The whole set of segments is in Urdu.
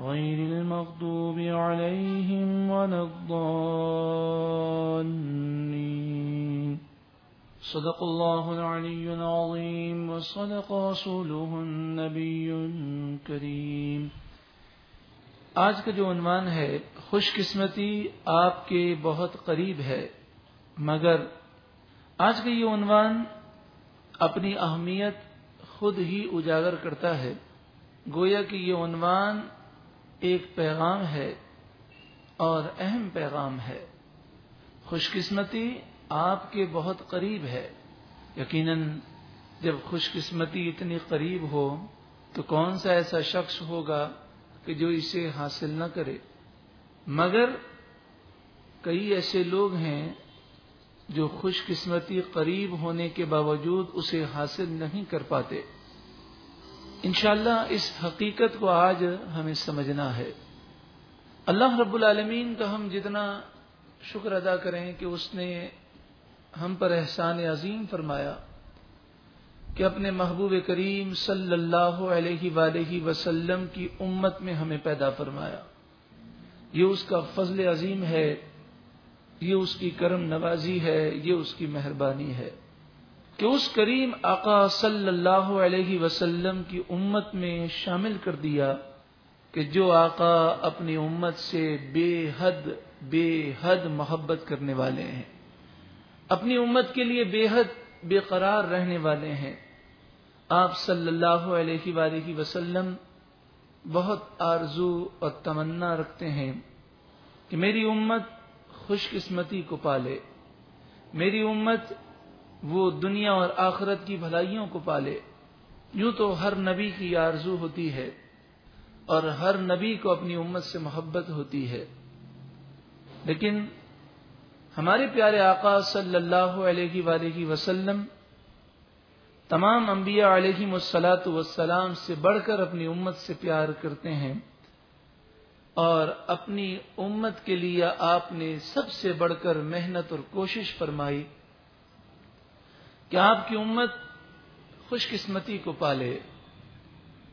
غير المغضوب عليهم ولا الضالين. صدق الله العلي العظيم وصدق رسوله النبي الكريم. آج کا جو عنوان ہے خوش قسمتی آپ کے بہت قریب ہے، مگر آج کا یہ عنوان اپنی اہمیت خود ہی اجاگر کرتا ہے۔ گویا کہ یہ عنوان ایک پیغام ہے اور اہم پیغام ہے۔ خوش قسمتی آپ کے بہت قریب ہے۔ یقیناً جب خوش قسمتی اتنی قریب ہو تو کون سا ایسا شخص ہوگا کہ جو اسے حاصل نہ کرے؟ مگر کئی ایسے لوگ ہیں جو خوش قسمتی قریب ہونے کے باوجود اسے حاصل نہیں کر پاتے۔ انشاءاللہ اس حقیقت کو آج ہمیں سمجھنا ہے۔ اللہ رب العالمین کا ہم جتنا شکر ادا کریں کہ اس نے ہم پر احسان عظیم فرمایا کہ اپنے محبوب کریم صلی اللہ علیہ وآلہ وسلم کی امت میں ہمیں پیدا فرمایا۔ یہ اس کا فضل عظیم ہے، یہ اس کی کرم نوازی ہے، یہ اس کی مہربانی ہے۔ کہ اس کریم آقا صلی اللہ علیہ وسلم کی امت میں شامل کر دیا کہ جو آقا اپنی امت سے بے حد بے حد محبت کرنے والے ہیں۔ اپنی امت کے لیے بے حد، بے قرار رہنے والے ہیں۔ آپ صلی اللہ علیہ وآلہ وسلم بہت آرزو اور تمنا رکھتے ہیں کہ میری امت خوش قسمتی کو پالے۔ میری امت وہ دنیا اور آخرت کی بھلائیوں کو پالے۔ یوں تو ہر نبی کی آرزو ہوتی ہے اور ہر نبی کو اپنی امت سے محبت ہوتی ہے۔ لیکن ہمارے پیارے آقا صلی اللہ علیہ وآلہ وسلم تمام انبیاء علیہ مسلاط وسلام سے بڑھ کر اپنی امت سے پیار کرتے ہیں اور اپنی امت کے لیے آپ نے سب سے بڑھ کر محنت اور کوشش فرمائی۔ کہ آپ کی امت خوش قسمتی کو پالے،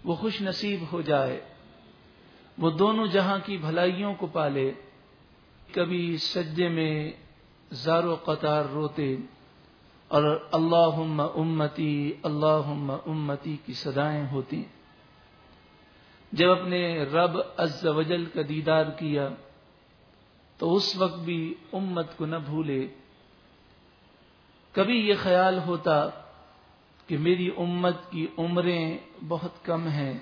وہ خوش نصیب ہو جائے، وہ دونوں جہاں کی بھلائیوں کو پالے۔ کبھی سجے میں زارو قطار روتے اور اللہ امتی اللہ امتی کی سدائیں ہوتی۔ جب اپنے رب از وجل کا دیدار کیا، تو اس وقت بھی امت کو نہ بھولے۔ کبھی یہ خیال ہوتا کہ میری امت کی عمریں بہت کم ہیں۔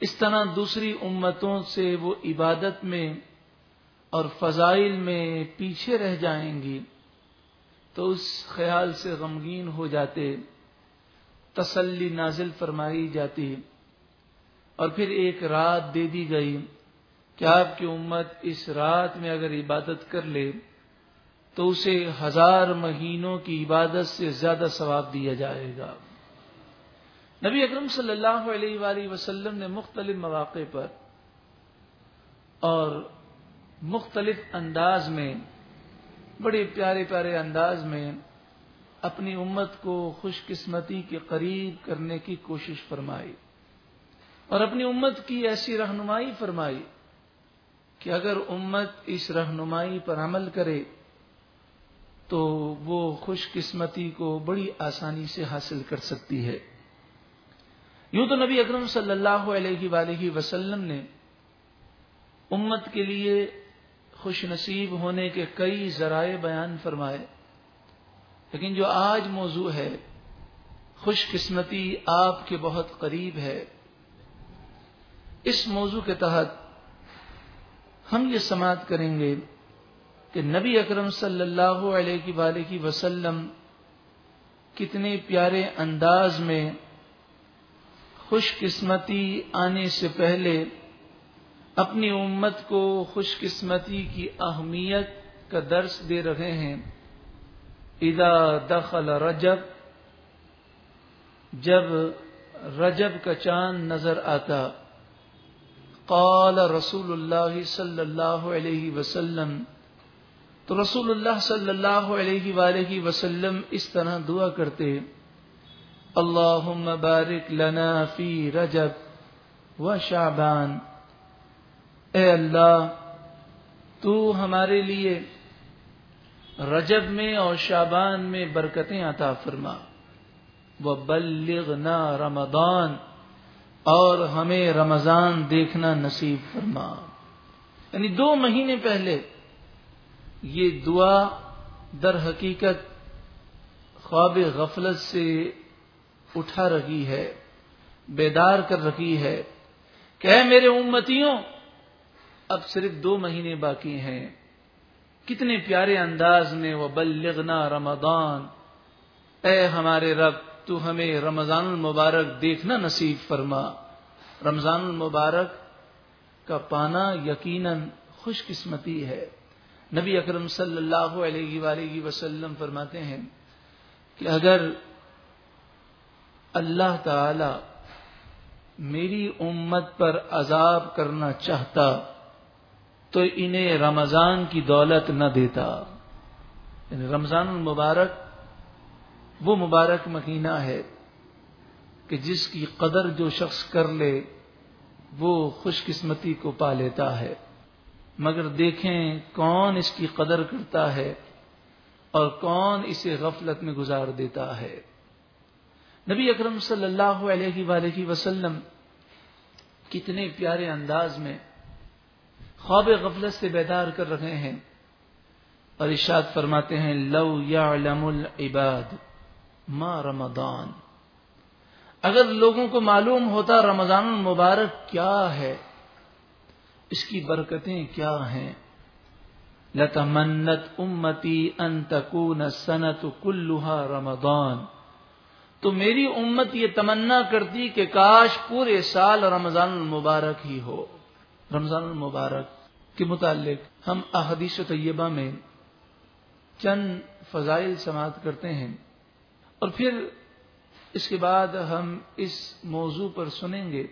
اس طرح دوسری امتوں سے وہ عبادت میں اور فضائل میں پیچھے رہ جائیں گی تو اس خیال سے غمگین ہو جاتے، تسلی نازل فرمائی جاتی اور پھر ایک رات دے دی گئی کہ آپ کی امت اس رات میں اگر عبادت کر لے تو اسے ہزار مہینوں کی عبادت سے زیادہ ثواب دیا جائے گا۔ نبی اکرم صلی اللہ علیہ وآلہ وسلم نے مختلف مواقع پر اور مختلف انداز میں، بڑے پیارے پیارے انداز میں اپنی امت کو خوش قسمتی کے قریب کرنے کی کوشش فرمائی اور اپنی امت کی ایسی رہنمائی فرمائی کہ اگر امت اس رہنمائی پر عمل کرے تو وہ خوش قسمتی کو بڑی آسانی سے حاصل کر سکتی ہے۔ یوں تو نبی اکرم صلی اللہ علیہ وآلہ وسلم نے امت کے لیے خوش نصیب ہونے کے کئی ذرائع بیان فرمائے، لیکن جو آج موضوع ہے، خوش قسمتی آپ کے بہت قریب ہے۔ اس موضوع کے تحت ہم یہ سماعت کریں گے۔ کہ نبی اکرم صلی اللہ علیہ وآلہ وسلم کتنے پیارے انداز میں خوش قسمتی آنے سے پہلے اپنی امت کو خوش قسمتی کی اہمیت کا درس دے رہے ہیں۔ اذا دخل رجب، جب رجب کا چاند نظر آتا، قال رسول اللہ صلی اللہ علیہ وسلم تو رسول اللہ صلی اللہ علیہ وآلہ وسلم اس طرح دعا کرتے اللہ بارک لنا فی رجب و شعبان۔ اے اللہ، تو ہمارے لیے رجب میں اور شابان میں برکتیں عطا فرما۔ وہ بلغنا رمضان اور ہمیں رمضان دیکھنا نصیب فرما۔ یعنی دو مہینے پہلے یہ دعا در حقیقت خواب غفلت سے اٹھا رہی ہے، بیدار کر رہی ہے۔ کہ میرے امتیوں، اب صرف دو مہینے باقی ہیں۔ کتنے پیارے انداز میں وہ بلغنا رمضان۔ اے ہمارے رب، تو ہمیں رمضان المبارک دیکھنا نصیب فرما۔ رمضان المبارک کا پانا یقیناً خوش قسمتی ہے۔ نبی اکرم صلی اللہ علیہ وآلہ وسلم فرماتے ہیں کہ اگر اللہ تعالی میری امت پر عذاب کرنا چاہتا تو انہیں رمضان کی دولت نہ دیتا۔ یعنی رمضان المبارک وہ مبارک مہینہ ہے کہ جس کی قدر جو شخص کر لے وہ خوش قسمتی کو پا لیتا ہے۔ مگر دیکھیں کون اس کی قدر کرتا ہے اور کون اسے غفلت میں گزار دیتا ہے۔ نبی اکرم صلی اللہ علیہ وآلہ وسلم کتنے پیارے انداز میں خواب غفلت سے بیدار کر رہے ہیں اور ارشاد فرماتے ہیں، لو یا العباد ما رمضان۔ اگر لوگوں کو معلوم ہوتا رمضان المبارک کیا ہے اس کی برکتیں کیا ہیں؟ لتمنت امتی ان تکون سنت کلوہا رمضان۔ تو میری امت یہ تمنا کرتی کہ کاش پورے سال رمضان المبارک ہی ہو۔ رمضان المبارک کے متعلق ہم احادیث طیبہ میں چند فضائل سماعت کرتے ہیں۔ اور پھر اس کے بعد ہم اس موضوع پر سنیں گے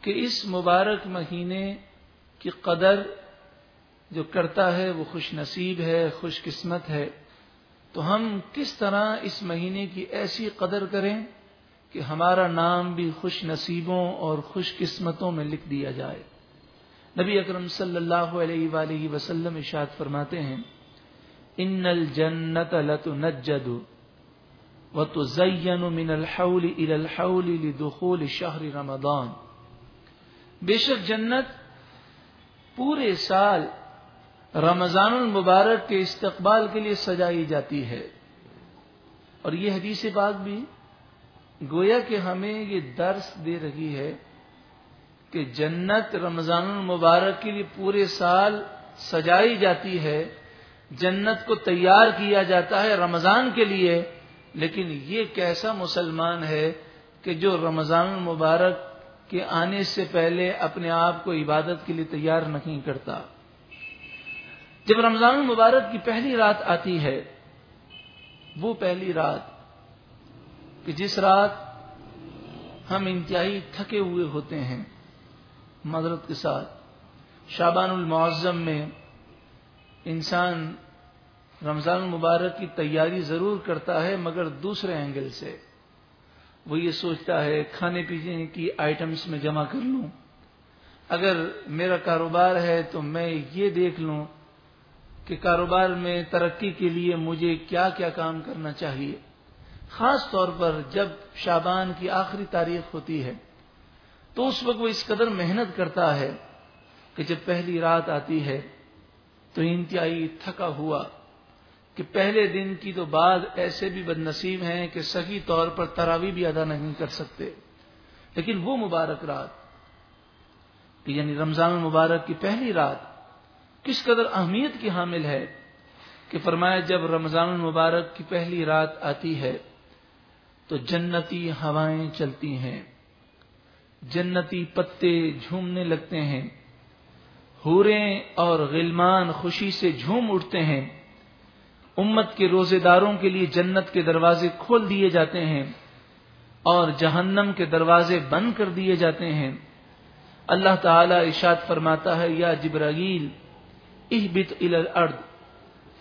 کہ اس مبارک مہینے کی قدر جو کرتا ہے وہ خوش نصیب ہے، خوش قسمت ہے۔ تو ہم کس طرح اس مہینے کی ایسی قدر کریں کہ ہمارا نام بھی خوش نصیبوں اور خوش قسمتوں میں لکھ دیا جائے۔ نبی اکرم صلی اللہ علیہ وآلہ وسلم اشاد فرماتے ہیں، ان الجنت لتنجد وتزین من الحول الى الحول لدخول شهر رمضان۔ بے شک جنت پورے سال رمضان المبارک کے استقبال کے لیے سجائی جاتی ہے۔ اور یہ حدیث بات بھی گویا کہ ہمیں یہ درس دے رہی ہے کہ جنت رمضان المبارک کے لیے پورے سال سجائی جاتی ہے۔ جنت کو تیار کیا جاتا ہے رمضان کے لیے، لیکن یہ کیسا مسلمان ہے کہ جو رمضان المبارک کے آنے سے پہلے اپنے آپ کو عبادت کے لیے تیار نہیں کرتا۔ جب رمضان المبارک کی پہلی رات آتی ہے، وہ پہلی رات کہ جس رات ہم انتہائی تھکے ہوئے ہوتے ہیں معذرت کے ساتھ شابان المعظم میں انسان رمضان المبارک کی تیاری ضرور کرتا ہے مگر دوسرے اینگل سے۔ وہ یہ سوچتا ہے کھانے پینے کی آئٹمس میں جمع کر لوں۔ اگر میرا کاروبار ہے تو میں یہ دیکھ لوں کہ کاروبار میں ترقی کے لیے مجھے کیا کیا کام کرنا چاہیے۔ خاص طور پر جب شابان کی آخری تاریخ ہوتی ہے، تو اس وقت وہ اس قدر محنت کرتا ہے کہ جب پہلی رات آتی ہے تو انتہائی تھکا ہوا کہ پہلے دن کی تو بعد ایسے بھی بد نصیب ہیں کہ صحیح طور پر تراوی بھی ادا نہیں کر سکتے۔ لیکن وہ مبارک رات، کہ یعنی رمضان المبارک کی پہلی رات کس قدر اہمیت کی حامل ہے کہ فرمایا جب رمضان المبارک کی پہلی رات آتی ہے تو جنتی ہوائیں چلتی ہیں، جنتی پتے جھومنے لگتے ہیں ہوریں اور غلمان خوشی سے جھوم اٹھتے ہیں۔ امت کے روزے داروں کے لیے جنت کے دروازے کھول دیے جاتے ہیں اور جہنم کے دروازے بند کر دیے جاتے ہیں۔ اللہ تعالی ارشاد فرماتا ہے، یا جبرائیل اہبت الى الارض۔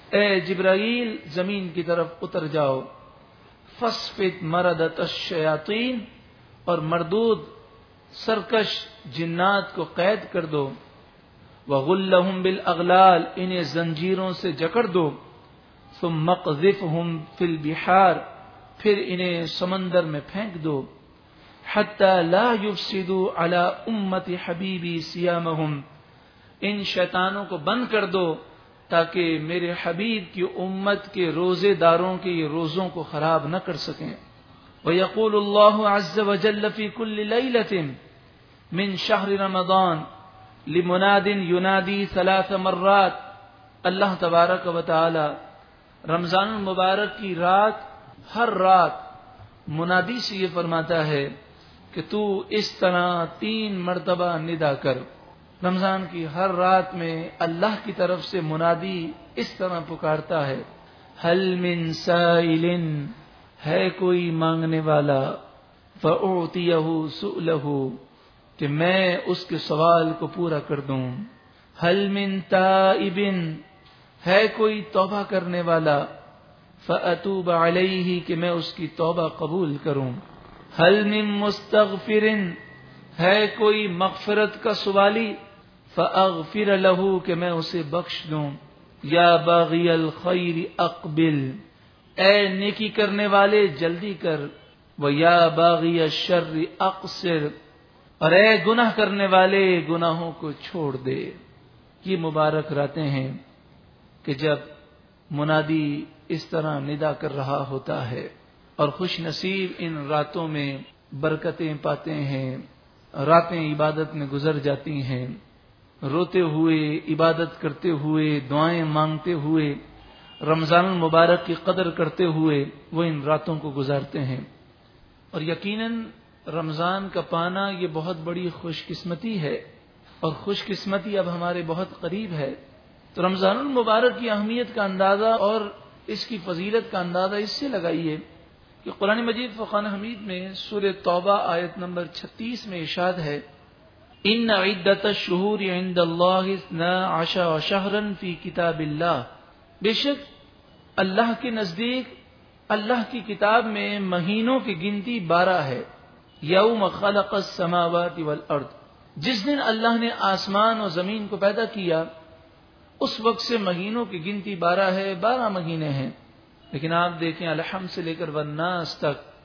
اے جبرائیل، زمین کی طرف اتر جاؤ۔ فسفت مردت الشیاطین اور مردود، سرکش جنات کو قید کر دو۔ وغلہم بالاغلال انہیں زنجیروں سے جکڑ دو۔ ثم مقذفہم فی البحار، پھر انہیں سمندر میں پھینک دو، حتی لا یفسدو علی امت حبیبی سیامہم۔ ان شیطانوں کو بند کر دو تاکہ میرے حبیب کی امت کے روزے داروں کے یہ روزوں کو خراب نہ کر سکیں۔ وَيَقُولُ اللَّهُ عَزَّ وَجَلَّ فِي كُلِّ لَيْلَةٍ مِن شَهْرِ رَمَضَانِ لِمُنَادٍ يُنَادِي ثَلَاثَ مرات۔ اللہ تبارک و تعالی رمضان المبارک کی رات، ہر رات منادی سے یہ فرماتا ہے کہ تو اس طرح تین مرتبہ ندا کر، رمضان کی ہر رات میں اللہ کی طرف سے منادی اس طرح پکارتا ہے حل من سائل ہے کوئی مانگنے والا سؤلہ کہ میں اس کے سوال کو پورا کر دوں۔ حل من تائب ہے کوئی توبہ کرنے والا فاتوب علیہ کہ میں اس کی توبہ قبول کروں۔ حل من مستغفر؟ ہے کوئی مغفرت کا سوالی؟ فاغفر له کہ میں اسے بخش دوں۔ یا باغی الخیر اقبل، اے نیکی کرنے والے جلدی کر۔ وہ یا باغی الشر اقصر، اور اے گناہ کرنے والے گناہوں کو چھوڑ دے۔ یہ مبارک راتیں ہیں۔ کہ جب منادی اس طرح ندا کر رہا ہوتا ہے اور خوش نصیب ان راتوں میں برکتیں پاتے ہیں، راتیں عبادت میں گزر جاتی ہیں، روتے ہوئے، عبادت کرتے ہوئے، دعائیں مانگتے ہوئے، رمضان المبارک کی قدر کرتے ہوئے وہ ان راتوں کو گزارتے ہیں۔ اور یقیناً رمضان کا پانا یہ بہت بڑی خوش قسمتی ہے اور خوش قسمتی اب ہمارے بہت قریب ہے۔ تو رمضان المبارک کی اہمیت کا اندازہ اور اس کی فضیلت کا اندازہ اس سے لگائیے کہ قرآن مجید فقان حمید میں سور توبہ آیت نمبر چھتیس میں ارشاد ہے، ان عدت الشهور عند الله اثنا عشر شهرا في كتاب بے شک اللہ کے نزدیک اللہ کی کتاب میں مہینوں کی گنتی بارہ ہے، یوم خلق السماوات والارض۔ جس دن اللہ نے آسمان اور زمین کو پیدا کیا اس وقت سے مہینوں کی گنتی بارہ ہے، بارہ مہینے ہیں۔ لیکن آپ دیکھیں الحم سے لے کر وناس تک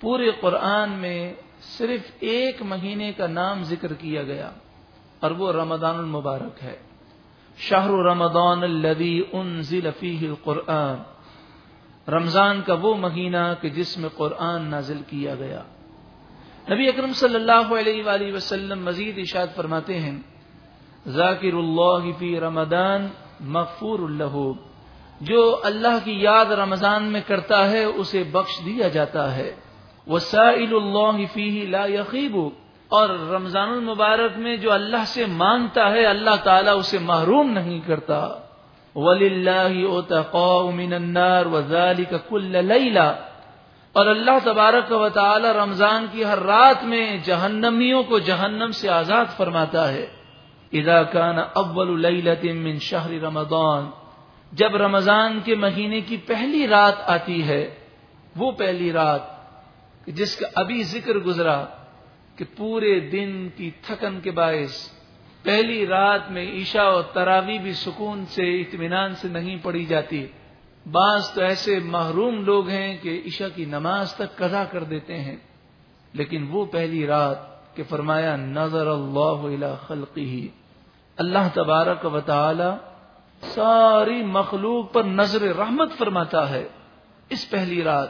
پورے قرآن میں صرف ایک مہینے کا نام ذکر کیا گیا اور وہ رمضان المبارک ہے۔ شاہر رمضان الذي انزل فيه القرآن۔ رمضان کا وہ مہینہ کہ جس میں قرآن نازل کیا گیا۔ نبی اکرم صلی اللہ علیہ وآلہ وسلم مزید اشاد فرماتے ہیں ذاکر اللہ فی رمضان مغفور اللہ جو اللہ کی یاد رمضان میں کرتا ہے، اسے بخش دیا جاتا ہے۔ وسائل اللہ فی لا یقیب اور رمضان المبارک میں جو اللہ سے مانگتا ہے، اللہ تعالیٰ اسے محروم نہیں کرتا۔ ولی اللہ من النار وذلك كل لیلہ اور اللہ تبارک و تعالی رمضان کی ہر رات میں جہنمیوں کو جہنم سے آزاد فرماتا ہے۔ اذا كان اول لیلۃ من شہر رمضان، جب رمضان کے مہینے کی پہلی رات آتی ہے، وہ پہلی رات جس کا ابھی ذکر گزرا کہ پورے دن کی تھکن کے باعث پہلی رات میں عشاء اور تراوی بھی سکون سے، اطمینان سے نہیں پڑی جاتی۔ بعض تو ایسے محروم لوگ ہیں کہ عشاء کی نماز تک قضا کر دیتے ہیں۔ لیکن وہ پہلی رات کہ فرمایا نظر اللہ خلقی ہی اللہ تبارک و تعالی ساری مخلوق پر نظر رحمت فرماتا ہے اس پہلی رات۔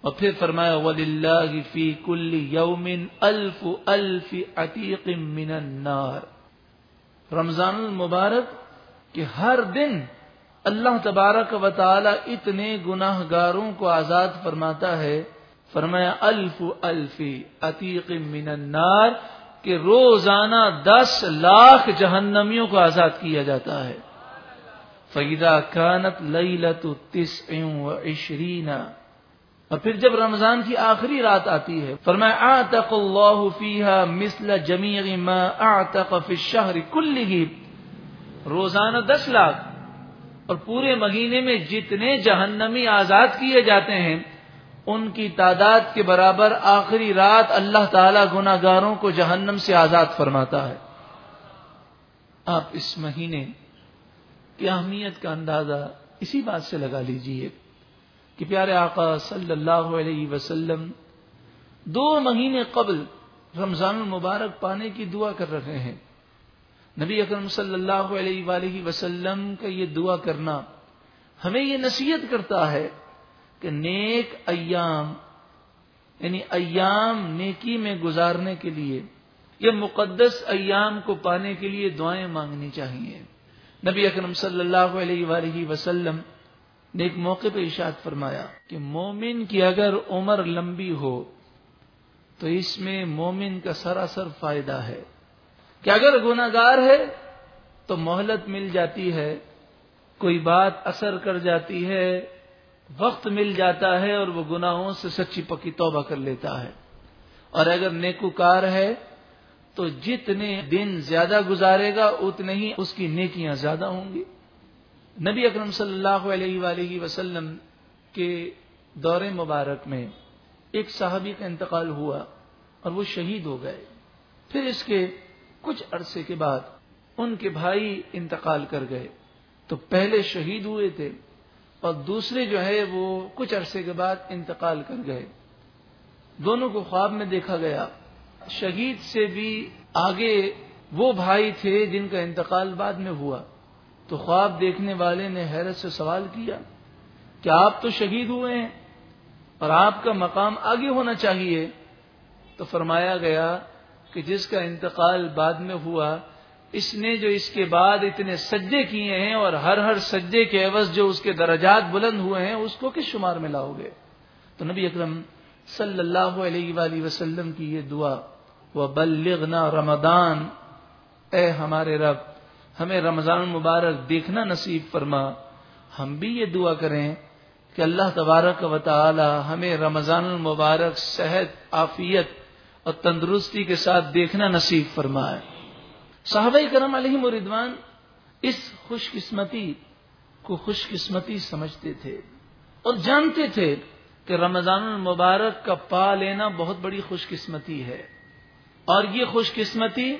اور پھر فرمایا ولی اللہ فی کل یومن الف الف عتیق من النار۔ رمضان المبارک کہ ہر دن اللہ تبارک و تعالی اتنے گناہ گاروں کو آزاد فرماتا ہے۔ فرمایا الف الف عتیق من النار۔ کہ روزانہ دس لاکھ جہنمیوں کو آزاد کیا جاتا ہے۔ فیدا کانت لئی لت و عشرین اور پھر جب رمضان کی آخری رات آتی ہے، فرمایا آتق اللہ فیہا مثل جمیع ما آتق فی الشہر کلہ روزانہ دس لاکھ۔ اور پورے مہینے میں جتنے جہنمی آزاد کیے جاتے ہیں ان کی تعداد کے برابر آخری رات اللہ تعالی گناگاروں کو جہنم سے آزاد فرماتا ہے۔ آپ اس مہینے کی اہمیت کا اندازہ اسی بات سے لگا لیجیے کہ پیارے آقا صلی اللہ علیہ وسلم دو مہینے قبل رمضان المبارک پانے کی دعا کر رہے ہیں۔ نبی اکرم صلی اللہ علیہ وآلہ وسلم کا یہ دعا کرنا ہمیں یہ نصیحت کرتا ہے کہ نیک ایام یعنی ایام نیکی میں گزارنے کے لیے یہ مقدس ایام کو پانے کے لیے دعائیں مانگنی چاہیے۔ نبی اکرم صلی اللہ علیہ وآلہ وسلم نے ایک موقع پہ اشاد فرمایا کہ مومن کی اگر عمر لمبی ہو، تو اس میں مومن کا سراسر فائدہ ہے۔ کہ اگر گناگار ہے، تو مہلت مل جاتی ہے، کوئی بات اثر کر جاتی ہے وقت مل جاتا ہے اور وہ گناہوں سے سچی پکی توبہ کر لیتا ہے۔ اور اگر نیکوکار ہے تو جتنے دن زیادہ گزارے گا، اتنے ہی اس کی نیکیاں زیادہ ہوں گی۔ نبی اکرم صلی اللہ علیہ وآلہ وسلم کے دور مبارک میں ایک صحابی کا انتقال ہوا اور وہ شہید ہو گئے۔ پھر اس کے کچھ عرصے کے بعد ان کے بھائی انتقال کر گئے۔ تو پہلے شہید ہوئے تھے۔ اور دوسرے جو ہے وہ کچھ عرصے کے بعد انتقال کر گئے۔ دونوں کو خواب میں دیکھا گیا۔ شہید سے بھی آگے وہ بھائی تھے جن کا انتقال بعد میں ہوا۔ تو خواب دیکھنے والے نے حیرت سے سوال کیا کہ آپ تو شہید ہوئے ہیں اور آپ کا مقام آگے ہونا چاہیے؟ تو فرمایا گیا کہ جس کا انتقال بعد میں ہوا اس نے جو اس کے بعد اتنے سجدے کیے ہیں اور ہر ہر سجدے کے عوض جو اس کے درجات بلند ہوئے ہیں، اس کو کس شمار میں لاؤ گے تو نبی اکرم صلی اللہ علیہ وآلہ وسلم کی یہ دعا وہ بلغنا رمضان۔ اے ہمارے رب، ہمیں رمضان المبارک دیکھنا نصیب فرما۔ ہم بھی یہ دعا کریں کہ اللہ تبارک و تعالی ہمیں رمضان المبارک صحت، عافیت اور تندرستی کے ساتھ دیکھنا نصیب فرمائے۔ صحابہ کرم علیہ مردوان اس خوش قسمتی کو خوش قسمتی سمجھتے تھے اور جانتے تھے کہ رمضان المبارک کا پا لینا بہت بڑی خوش قسمتی ہے اور یہ خوش قسمتی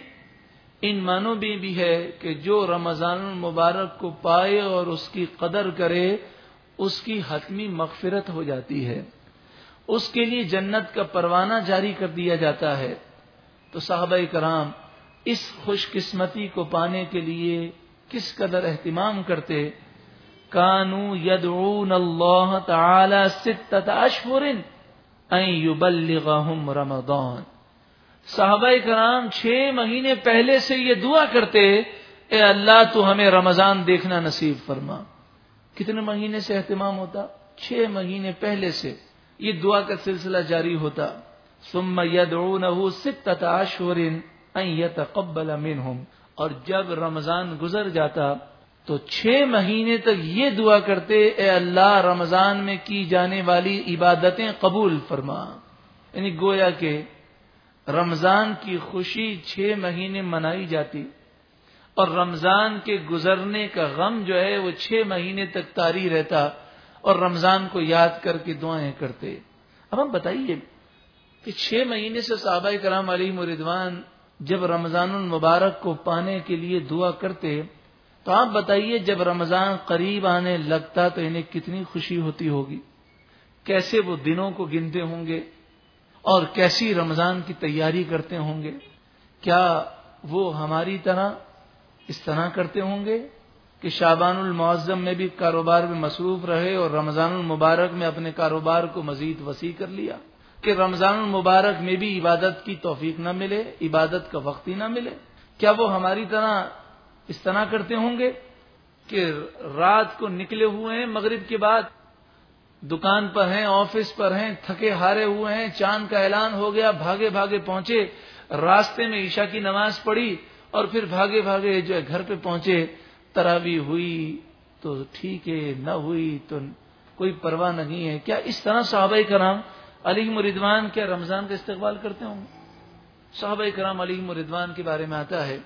ان معنوں میں بھی ہے کہ جو رمضان المبارک کو پائے اور اس کی قدر کرے، اس کی حتمی مغفرت ہو جاتی ہے۔ اس کے لیے جنت کا پروانہ جاری کر دیا جاتا ہے۔ تو صحابہ کرام اس خوش قسمتی کو پانے کے لیے کس قدر اہتمام کرتے؟ کانو یدعون اللہ تعالی ستت اشہر ان یبلغہم رمضان۔ صحابہ کرام چھ مہینے پہلے سے یہ دعا کرتے، اے اللہ تو ہمیں رمضان دیکھنا نصیب فرما۔ کتنے مہینے سے اہتمام ہوتا؟ چھ مہینے پہلے سے یہ دعا کا سلسلہ جاری ہوتا۔ ثم يدعونه ستة اشهر ان يتقبل منهم۔ اور جب رمضان گزر جاتا تو چھ مہینے تک یہ دعا کرتے، اے اللہ، رمضان میں کی جانے والی عبادتیں قبول فرما۔ یعنی گویا کہ رمضان کی خوشی چھ مہینے منائی جاتی۔ اور رمضان کے گزرنے کا غم جو ہے وہ چھ مہینے تک تاری رہتا۔ اور رمضان کو یاد کر کے دعائیں کرتے۔ اب ہم بتائیے کہ چھ مہینے سے صحابہ کرام علی مردوان جب رمضان المبارک کو پانے کے لیے دعا کرتے تو آپ بتائیے جب رمضان قریب آنے لگتا تو انہیں کتنی خوشی ہوتی ہوگی؟ کیسے وہ دنوں کو گنتے ہوں گے؟ اور کیسی رمضان کی تیاری کرتے ہوں گے؟ کیا وہ ہماری طرح اس طرح کرتے ہوں گے کہ شابان المعظم میں بھی کاروبار میں مصروف رہے اور رمضان المبارک میں اپنے کاروبار کو مزید وسیع کر لیا؟ کہ رمضان المبارک میں بھی عبادت کی توفیق نہ ملے، عبادت کا وقت ہی نہ ملے۔ کیا وہ ہماری طرح اس طرح کرتے ہوں گے کہ رات کو نکلے ہوئے ہیں مغرب کے بعد، دکان پر ہیں، آفس پر ہیں، تھکے ہارے ہوئے ہیں، چاند کا اعلان ہو گیا، بھاگے بھاگے پہنچے، راستے میں عشاء کی نماز پڑھی اور پھر بھاگے بھاگے جو ہے گھر پہ پہنچے تراوی ہوئی تو ٹھیک ہے، نہ ہوئی تو کوئی پرواہ نہیں ہے۔ کیا اس طرح صحابہ کرام علی مردوان کیا رمضان کا استقبال کرتے ہوں صحابہ کرام علی مردوان کے بارے میں آتا ہے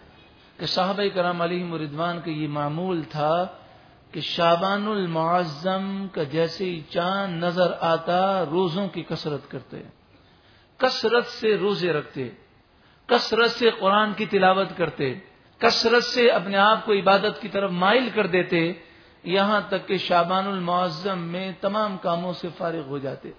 کہ صحابہ کرام علی مردوان کا یہ معمول تھا کہ شابان المعظم کا جیسے ہی چاند نظر آتا روزوں کی کثرت کرتے کثرت سے روزے رکھتے، کثرت سے قرآن کی تلاوت کرتے، کثرت سے اپنے آپ کو عبادت کی طرف مائل کر دیتے، یہاں تک کہ شابان المعظم میں تمام کاموں سے فارغ ہو جاتے۔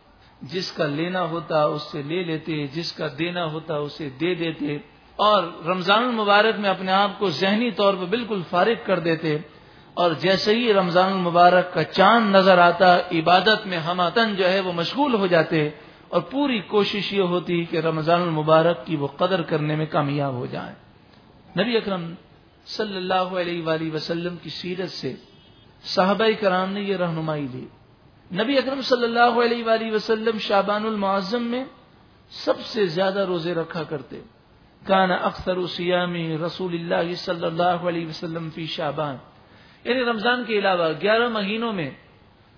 جس کا لینا ہوتا اس سے لے لیتے، جس کا دینا ہوتا اسے دے دیتے۔ اور رمضان المبارک میں اپنے آپ کو ذہنی طور پر بالکل فارغ کر دیتے۔ اور جیسے ہی رمضان المبارک کا چاند نظر آتا، عبادت میں ہم جو ہے وہ مشغول ہو جاتے۔ اور پوری کوشش یہ ہوتی کہ رمضان المبارک کی وہ قدر کرنے میں کامیاب ہو جائیں۔ نبی اکرم صلی اللہ علیہ وآلہ وسلم کی سیرت سے صحابہ کرام نے یہ رہنمائی لی۔ نبی اکرم صلی اللہ علیہ وآلہ وسلم شابان المعظم میں سب سے زیادہ روزے رکھا کرتے۔ کان اختر سیامی رسول اللہ صلی اللہ علیہ وسلم فی شابان یعنی رمضان کے علاوہ گیارہ مہینوں میں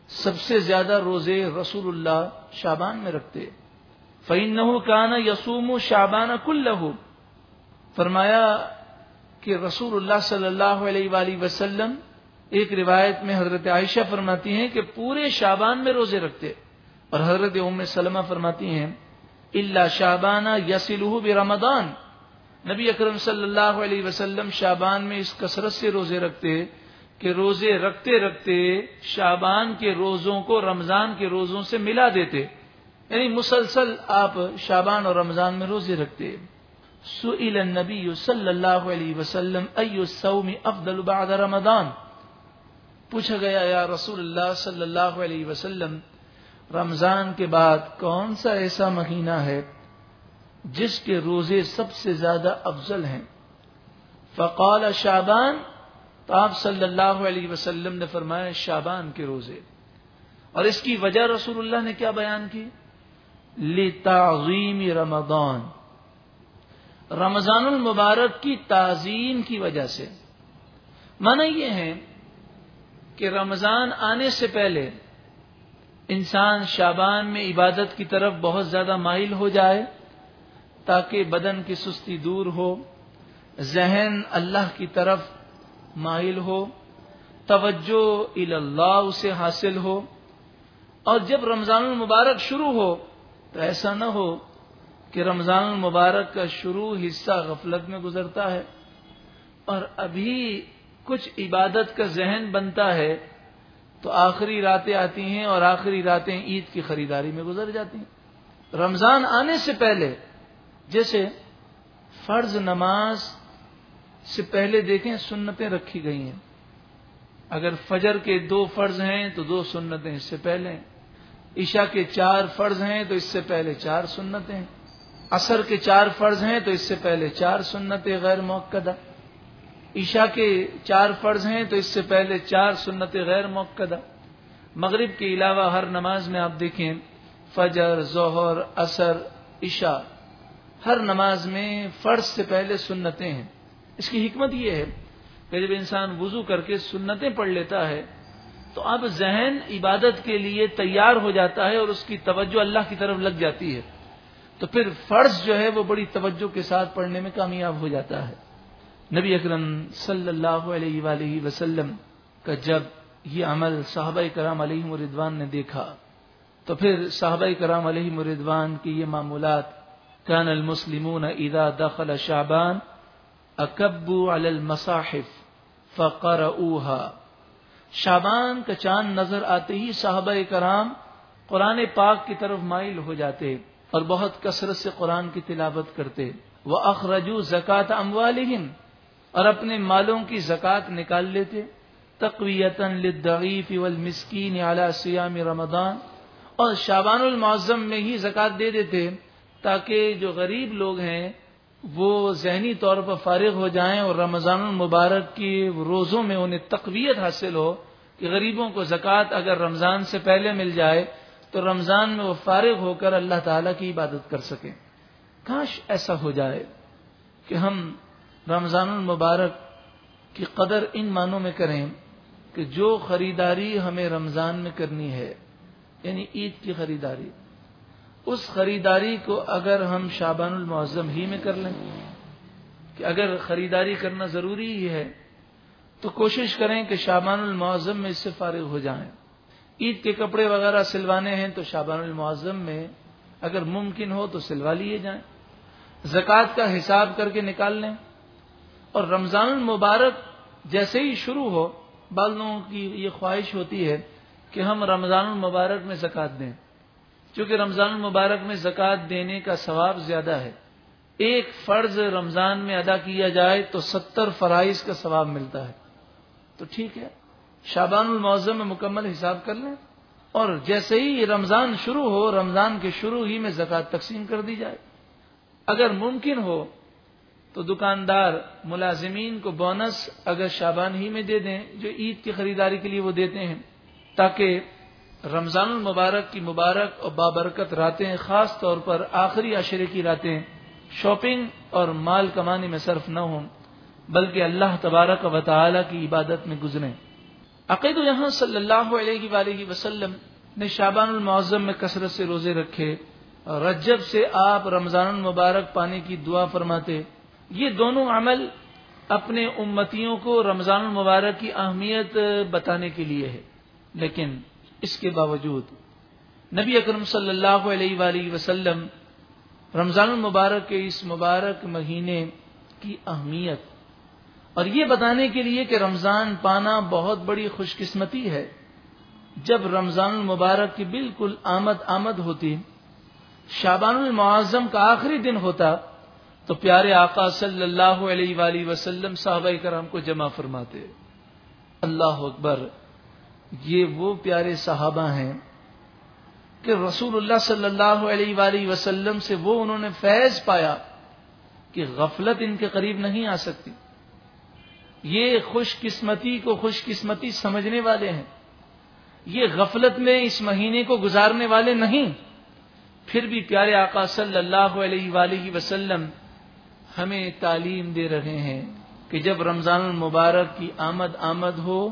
سب سے زیادہ روزے رسول اللہ شابان میں رکھتے۔ فعین نہ کانا یسوم شابان کل فرمایا کہ رسول اللہ صلی اللہ علیہ وآلہ وسلم ایک روایت میں حضرت عائشہ فرماتی ہیں کہ پورے شابان میں روزے رکھتے اور حضرت ام سلمہ فرماتی ہیں اللہ شابانہ یسلح ب رمضان نبی اکرم صلی اللہ علیہ وسلم شابان میں اس کثرت سے روزے رکھتے کہ روزے رکھتے رکھتے شابان کے روزوں کو رمضان کے روزوں سے ملا دیتے۔ یعنی مسلسل آپ شابان اور رمضان میں روزے رکھتے۔ سئل النبی صلی اللہ علیہ وسلم ای الصوم افضل بعد رمضان؟ پوچھا گیا، یا رسول اللہ صلی اللہ علیہ وسلم، رمضان کے بعد کون سا ایسا مہینہ ہے جس کے روزے سب سے زیادہ افضل ہیں؟ فقال شابان تو آپ صلی اللہ علیہ وسلم نے فرمایا شابان کے روزے۔ اور اس کی وجہ رسول اللہ نے کیا بیان کی؟ تعظیم رمضان۔ رمضان المبارک کی تعظیم کی وجہ سے۔ مانا یہ ہے کہ رمضان آنے سے پہلے انسان شابان میں عبادت کی طرف بہت زیادہ مائل ہو جائے تاکہ بدن کی سستی دور ہو، ذہن اللہ کی طرف مائل ہو، توجہ اللہ اسے حاصل ہو۔ اور جب رمضان المبارک شروع ہو تو ایسا نہ ہو کہ رمضان المبارک کا شروع حصہ غفلت میں گزرتا ہے اور ابھی کچھ عبادت کا ذہن بنتا ہے تو آخری راتیں آتی ہیں اور آخری راتیں عید کی خریداری میں گزر جاتی ہیں۔ رمضان آنے سے پہلے جیسے فرض نماز سے پہلے دیکھیں سنتیں رکھی گئی ہیں۔ اگر فجر کے دو فرض ہیں تو دو سنتیں اس سے پہلے ہیں۔ عشاء کے چار فرض ہیں تو اس سے پہلے چار سنتیں عصر کے چار فرض ہیں تو اس سے پہلے چار سنتیں غیر موقع عشاء کے چار فرض ہیں، تو اس سے پہلے چار سنت غیر موقع مغرب کے علاوہ ہر نماز میں آپ دیکھیں، فجر، ظہر اثر عشاء۔ ہر نماز میں فرض سے پہلے سنتیں ہیں۔ اس کی حکمت یہ ہے کہ جب انسان وضو کر کے سنتیں پڑھ لیتا ہے، تو اب ذہن عبادت کے لیے تیار ہو جاتا ہے اور اس کی توجہ اللہ کی طرف لگ جاتی ہے۔ تو پھر فرض جو ہے، وہ بڑی توجہ کے ساتھ پڑھنے میں کامیاب ہو جاتا ہے۔ نبی اکرم صلی اللہ علیہ وآلہ وسلم کا جب یہ عمل صحابہ کرام علیہ مردوان نے دیکھا، تو پھر صحابہ کرام علیہ مردوان کی یہ معمولات، کان المسلمون اذا دخل شعبان اکبو علی المصاحف فقرؤوها۔ شابان کا چاند نظر آتے ہی صحابہ کرام قرآن پاک کی طرف مائل ہو جاتے اور بہت کثرت سے قرآن کی تلاوت کرتے۔ وہ اخرجو زکات اموالہم اور اپنے مالوں کی زکوٰۃ نکال لیتے۔ تقویتاً للضعیف والمسکین علی سیام رمضان۔ اور شابان المعظم میں ہی زکوٰۃ دے دیتے تاکہ جو غریب لوگ ہیں وہ ذہنی طور پر فارغ ہو جائیں اور رمضان المبارک کی روزوں میں انہیں تقویت حاصل ہو کہ غریبوں کو زکوٰۃ اگر رمضان سے پہلے مل جائے تو رمضان میں وہ فارغ ہو کر اللہ تعالیٰ کی عبادت کر سکیں۔ کاش ایسا ہو جائے کہ ہم رمضان المبارک کی قدر ان معنوں میں کریں کہ جو خریداری ہمیں رمضان میں کرنی ہے یعنی عید کی خریداری، اس خریداری کو اگر ہم شابان المعظم ہی میں کر لیں، کہ اگر خریداری کرنا ضروری ہی ہے، تو کوشش کریں کہ شابان المعظم میں اس سے فارغ ہو جائیں۔ عید کے کپڑے وغیرہ سلوانے ہیں تو شابان المعظم میں اگر ممکن ہو تو سلوا لیے جائیں۔ زکوٰۃ کا حساب کر کے نکال لیں۔ اور رمضان المبارک جیسے ہی شروع ہو، بعض لوگوں کی یہ خواہش ہوتی ہے کہ ہم رمضان المبارک میں زکوٰۃ دیں۔ چونکہ رمضان المبارک میں زکوٰۃ دینے کا ثواب زیادہ ہے۔ ایک فرض رمضان میں ادا کیا جائے تو ستر فرائض کا ثواب ملتا ہے۔ تو ٹھیک ہے شابان المعظم میں مکمل حساب کر لیں اور جیسے ہی رمضان شروع ہو، رمضان کے شروع ہی میں زکوٰۃ تقسیم کر دی جائے۔ اگر ممکن ہو تو دکاندار ملازمین کو بونس اگر شابان ہی میں دے دیں، جو عید کی خریداری کے لیے وہ دیتے ہیں، تاکہ رمضان المبارک کی مبارک اور بابرکت راتیں خاص طور پر آخری عشرے کی راتیں شاپنگ اور مال کمانے میں صرف نہ ہوں، بلکہ اللہ تبارک و تعالی کی عبادت میں گزریں۔ عقید یہاں صلی اللہ علیہ وآلہ وسلم نے شابان المعظم میں کثرت سے روزے رکھے رجب سے آپ رمضان المبارک پانے کی دعا فرماتے یہ دونوں عمل اپنے امتیوں کو رمضان المبارک کی اہمیت بتانے کے لیے ہے، لیکن اس کے باوجود نبی اکرم صلی اللہ علیہ وآلہ وسلم رمضان المبارک کے اس مبارک مہینے کی اہمیت اور یہ بتانے کے لیے کہ رمضان پانا بہت بڑی خوش قسمتی ہے۔ جب رمضان المبارک کی بالکل آمد آمد ہوتی شابان المعظم کا آخری دن ہوتا تو پیارے آقا صلی اللہ علیہ وآلہ وسلم صحابہ کرام کو جمع فرماتے اللہ اکبر، یہ وہ پیارے صحابہ ہیں کہ رسول اللہ صلی اللہ علیہ وآلہ وسلم سے وہ انہوں نے فیض پایا کہ غفلت ان کے قریب نہیں آ سکتی۔ یہ خوش قسمتی کو خوش قسمتی سمجھنے والے ہیں۔ یہ غفلت میں اس مہینے کو گزارنے والے نہیں۔ پھر بھی پیارے آقا صلی اللہ علیہ وآلہ وسلم ہمیں تعلیم دے رہے ہیں کہ جب رمضان المبارک کی آمد آمد ہو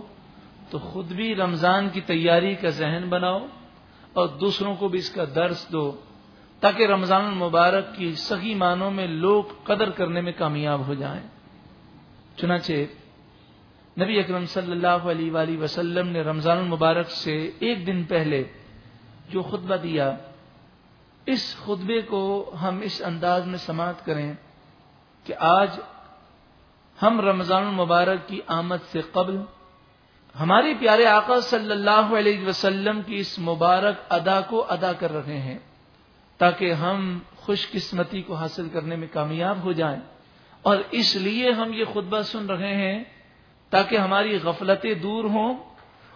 تو خود بھی رمضان کی تیاری کا ذہن بناؤ اور دوسروں کو بھی اس کا درس دو تاکہ رمضان المبارک کی صحیح معنوں میں لوگ قدر کرنے میں کامیاب ہو جائیں۔ چنانچہ نبی اکرم صلی اللہ علیہ وآلہ وسلم نے رمضان المبارک سے ایک دن پہلے جو خطبہ دیا، اس خطبے کو ہم اس انداز میں سماعت کریں۔ کہ آج ہم رمضان المبارک کی آمد سے قبل ہمارے پیارے آقا صلی اللہ علیہ وسلم کی اس مبارک ادا کو ادا کر رہے ہیں تاکہ ہم خوش قسمتی کو حاصل کرنے میں کامیاب ہو جائیں اور اس لیے ہم یہ خطبہ سن رہے ہیں تاکہ ہماری غفلتیں دور ہوں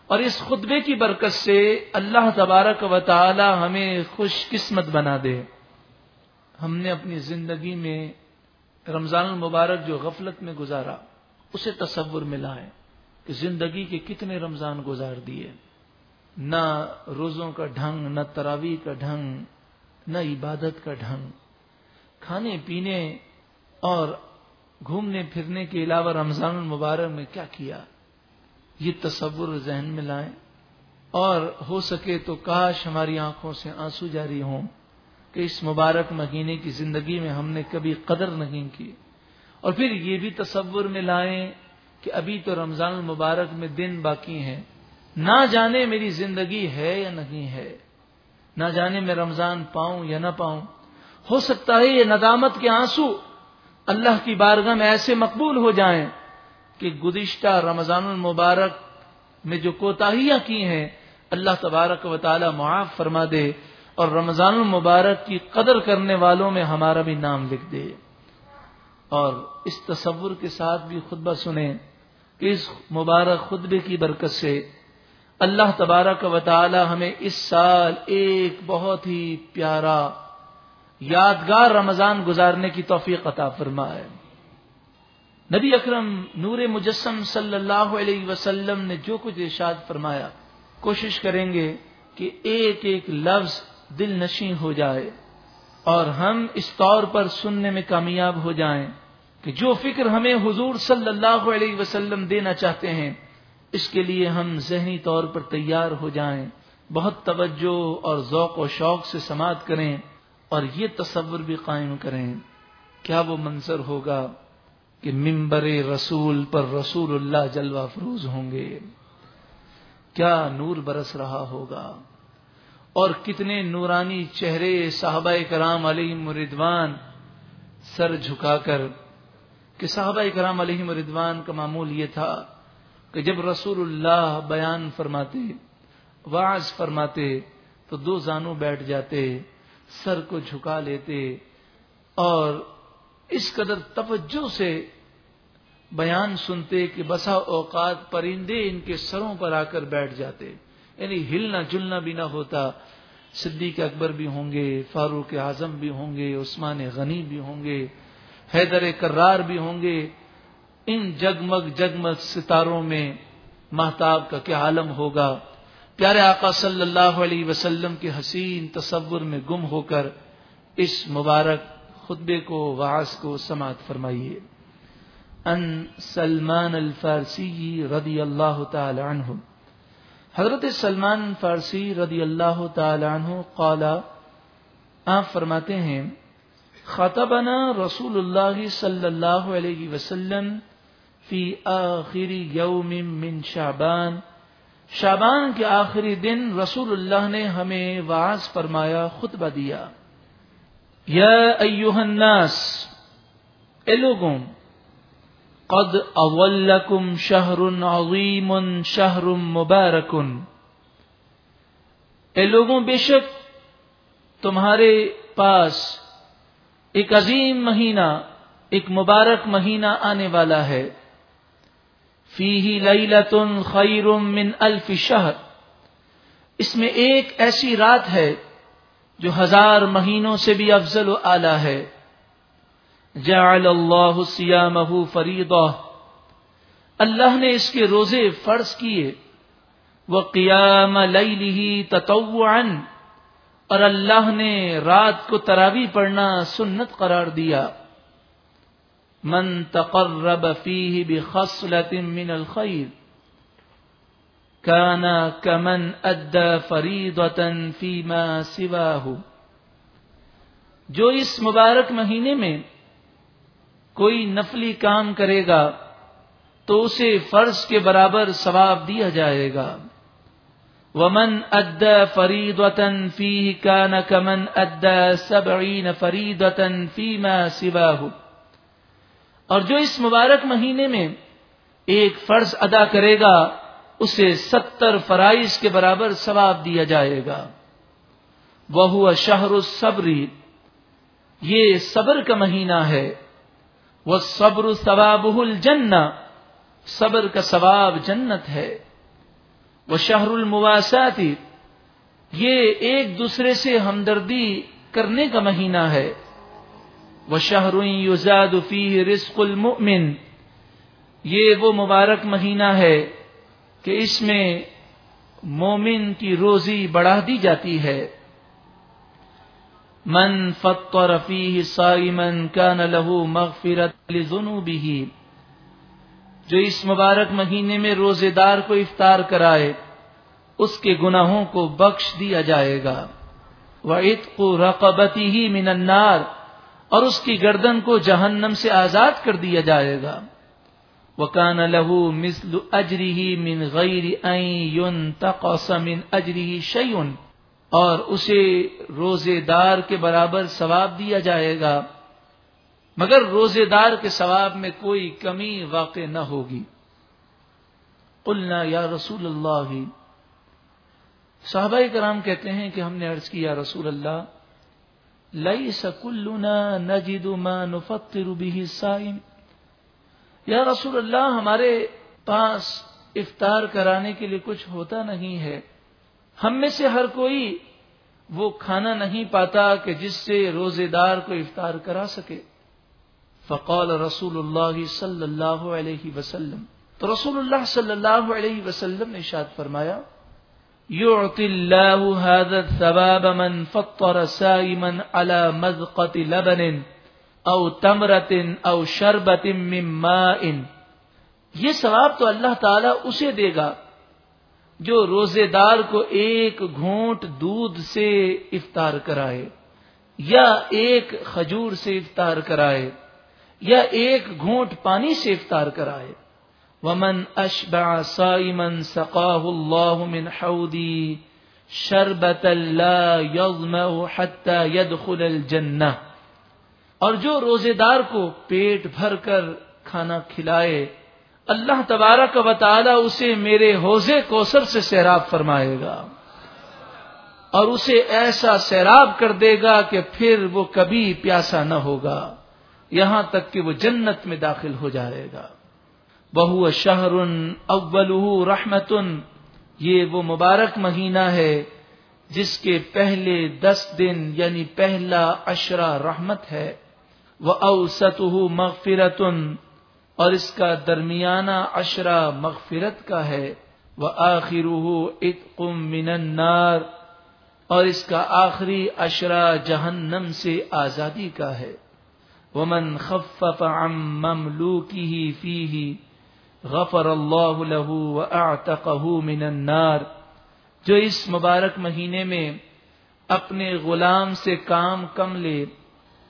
اور اس خطبے کی برکت سے اللہ تبارک و تعالی ہمیں خوش قسمت بنا دے۔ ہم نے اپنی زندگی میں رمضان المبارک جو غفلت میں گزارا، اسے تصور ملا ہے کہ زندگی کے کتنے رمضان گزار دیے۔ نہ روزوں کا ڈھنگ، نہ تراوی کا ڈھنگ، نہ عبادت کا ڈھنگ۔ کھانے، پینے اور گھومنے، پھرنے کے علاوہ رمضان المبارک میں کیا کیا؟ یہ تصور ذہن میں لائیں۔ اور ہو سکے تو کاش ہماری آنکھوں سے آنسو جاری ہوں۔ کہ اس مبارک مہینے کی زندگی میں ہم نے کبھی قدر نہیں کی۔ اور پھر یہ بھی تصور میں لائیں کہ ابھی تو رمضان المبارک میں دن باقی ہیں۔ نہ جانے میری زندگی ہے یا نہیں ہے۔ نہ جانے میں رمضان پاؤں یا نہ پاؤں۔ ہو سکتا ہے یہ ندامت کے آنسو اللہ کی بارگاہ میں ایسے مقبول ہو جائیں کہ گزشتہ رمضان المبارک میں جو کوتاہیاں کی ہیں، اللہ تبارک و تعالی معاف فرما دے۔ اور رمضان المبارک کی قدر کرنے والوں میں ہمارا بھی نام لکھ دے۔ اور اس تصور کے ساتھ بھی خطبہ سنیں کہ اس مبارک خطبے کی برکت سے اللہ تبارک و تعالی ہمیں اس سال ایک بہت ہی پیارا، یادگار رمضان گزارنے کی توفیق عطا فرمائے۔ نبی اکرم نور مجسم صلی اللہ علیہ وسلم نے جو کچھ ارشاد فرمایا، کوشش کریں گے کہ ایک ایک لفظ دل نشیں ہو جائے اور ہم اس طور پر سننے میں کامیاب ہو جائیں کہ جو فکر ہمیں حضور صلی اللہ علیہ وسلم دینا چاہتے ہیں، اس کے لیے ہم ذہنی طور پر تیار ہو جائیں، بہت توجہ اور ذوق و شوق سے سماعت کریں اور یہ تصور بھی قائم کریں۔ کیا وہ منظر ہوگا کہ ممبر رسول پر رسول اللہ جلوہ فروز ہوں گے؟ کیا نور برس رہا ہوگا؟ اور کتنے نورانی چہرے صحابہ کرام علیہ مردوان سر جھکا کر کہ صحابہ کرام علیہ مردوان کا معمول یہ تھا کہ جب رسول اللہ بیان فرماتے واز فرماتے، تو دو زانو بیٹھ جاتے، سر کو جھکا لیتے اور اس قدر توجہ سے بیان سنتے کہ بسا اوقات پرندے ان کے سروں پر آ کر بیٹھ جاتے۔ یعنی ہلنا جلنا بھی نہ ہوتا، صدیق اکبر بھی ہوں گے، فاروق اعظم بھی ہوں گے، عثمان غنی بھی ہوں گے، حیدر کرار بھی ہوں گے۔ ان جگمگ جگمگ ستاروں میں محتاب کا کیا عالم ہوگا۔ پیارے آقا صلی اللہ علیہ وسلم کے حسین تصور میں گم ہو کر اس مبارک خطبے کو واس کو سماعت فرمائیے۔ ان سلمان الفارسی رضی اللہ تعالی عنہ۔ حضرت سلمان فارسی رضی اللہ تعالی عنہ قال، آپ فرماتے ہیں، خطبنا رسول اللہ صلی اللہ علیہ وسلم فی آخر یوم من شعبان شابان کے آخری دن رسول اللہ نے ہمیں واز فرمایا، خطبہ دیا۔ یا ایوہ الناس، اے لوگوں قد اولکم شہر عظیم شہر مبارکن اے لوگوں، بے شک تمہارے پاس ایک عظیم مہینہ، ایک مبارک مہینہ آنے والا ہے. فی لیلتن خیر من الف شہر. اس میں ایک ایسی رات ہے جو ہزار مہینوں سے بھی افضل و اعلی ہے. جعل اللہ سیامہ فریدہ اللہ نے اس کے روزے فرض کیے۔ وہ قیام لیلہ تطوعا۔ اور اللہ نے رات کو تراوی پڑھنا سنت قرار دیا۔ من تقرب فيه بخصلة من الخير كان كمن أدى فريضة فيما سواه جو اس مبارک مہینے میں کوئی نفلی کام کرے گا تو اسے فرض کے برابر ثواب دیا جائے گا۔ ومن ادا فرید وطن فی کا نہ کمن ادا سبعین فرید وطن فی میں اور جو اس مبارک مہینے میں ایک فرض ادا کرے گا، اسے ستر فرائض کے برابر ثواب دیا جائے گا۔ وہ شہر الصبری یہ صبر کا مہینہ ہے۔ وہ صبر ثواب الجن صبر کا ثواب جنت ہے. وہ شہر المواساتی یہ ایک دوسرے سے ہمدردی کرنے کا مہینہ ہے. وہ شہر فی رزق المؤمن. یہ وہ مبارک مہینہ ہے کہ اس میں مومن کی روزی بڑھا دی جاتی ہے. من فطر فیہ صائمن کان له مغفرت لذنوبہ. جو اس مبارک مہینے میں روزے دار کو افطار کرائے، اس کے گناہوں کو بخش دیا جائے گا. وہ رقبتی ہی من النار. اور اس کی گردن کو جہنم سے آزاد کر دیا جائے گا. وہ کان لہو مسل اجری من غیر تقص من اجری شیون اور اسے روزے دار کے برابر ثواب دیا جائے گا، مگر روزے دار کے ثواب میں کوئی کمی واقع نہ ہوگی۔ قلنا یا رسول اللہ۔ صحابہ کرام کہتے ہیں کہ ہم نے عرض کیا، رسول اللہ لئی سکلنا نجد ما نفطر به الصائم۔ یا رسول اللہ، ہمارے پاس افطار کرانے کے لیے کچھ ہوتا نہیں ہے۔ ہم میں سے ہر کوئی وہ کھانا نہیں پاتا کہ جس سے روزے دار کو افطار کرا سکے۔ فقال رسول اللہ صلی اللہ علیہ وسلم۔ تو رسول اللہ صلی اللہ علیہ وسلم نے شاد فرمایا يعطي الله هذا الثواب من فطر سائما على مذقة لبن او تمرة او شربة من ماء۔ یہ ثواب تو اللہ تعالیٰ اسے دے گا۔ جو روزے دار کو ایک گھونٹ دودھ سے افطار کرائے، یا ایک کھجور سے افطار کرائے، یا ایک گھونٹ پانی سے افطار کرائے۔ ومن اشبع صائما سقاه الله من حوضي شربة لا يظمأ حتى يدخل الجنة۔ اور جو روزے دار کو پیٹ بھر کر کھانا کھلائے اللہ تبارک و تعالی اسے میرے حوضے کوسر سے سیراب فرمائے گا اور اسے ایسا سیراب کر دے گا کہ پھر وہ کبھی پیاسا نہ ہوگا، یہاں تک کہ وہ جنت میں داخل ہو جائے گا۔ بہو شہر اول رحمتن یہ وہ مبارک مہینہ ہے جس کے پہلے دس دن یعنی پہلا اشرا رحمت ہے۔ وہ اوسط مغفرتن اور اس کا درمیانہ اشرا مغفرت کا ہے وہ آخر من النار، اور اس کا آخری اشرا جہنم سے آزادی کا ہے۔ ومن خفف عن مملوكه فيه غفر الله له واعتقه من النار۔ جو اس مبارک مہینے میں اپنے غلام سے کام کم لے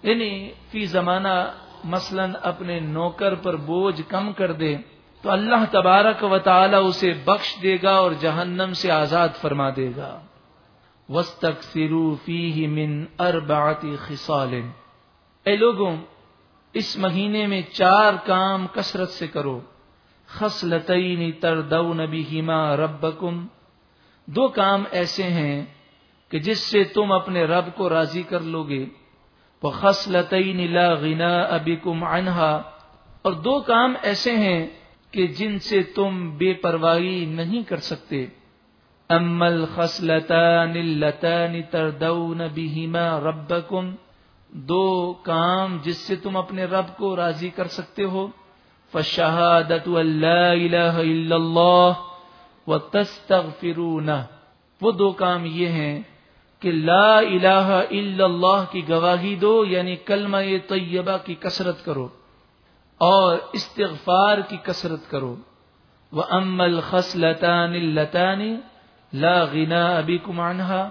یعنی فی زمانہ مثلا اپنے نوکر پر بوجھ کم کر دے، تو اللہ تبارک و تعالی اسے بخش دے گا اور جہنم سے آزاد فرما دے گا۔ وسط سرو فی من اے لوگوں، اس مہینے میں چار کام کثرت سے کرو۔ خسلتین تردون بہما ربکم۔ دو کام ایسے ہیں کہ جس سے تم اپنے رب کو راضی کر لو گے وہ خسلتین لا غنا ابکم عنہا۔ اور دو کام ایسے ہیں کہ جن سے تم بے پرواہی نہیں کر سکتے۔ امل خسلتان اللتان تردون بہما ربکم۔ دو کام جس سے تم اپنے رب کو راضی کر سکتے ہو۔ فشہادت اللہ الہ الا اللہ و وہ دو کام یہ ہیں کہ لا الہ الا اللہ کی گواہی دو یعنی کلمہ طیبہ کی کثرت کرو اور استغفار کی کثرت کرو۔ وہ امل خسلطان التانی لا غنا ابی کمانہ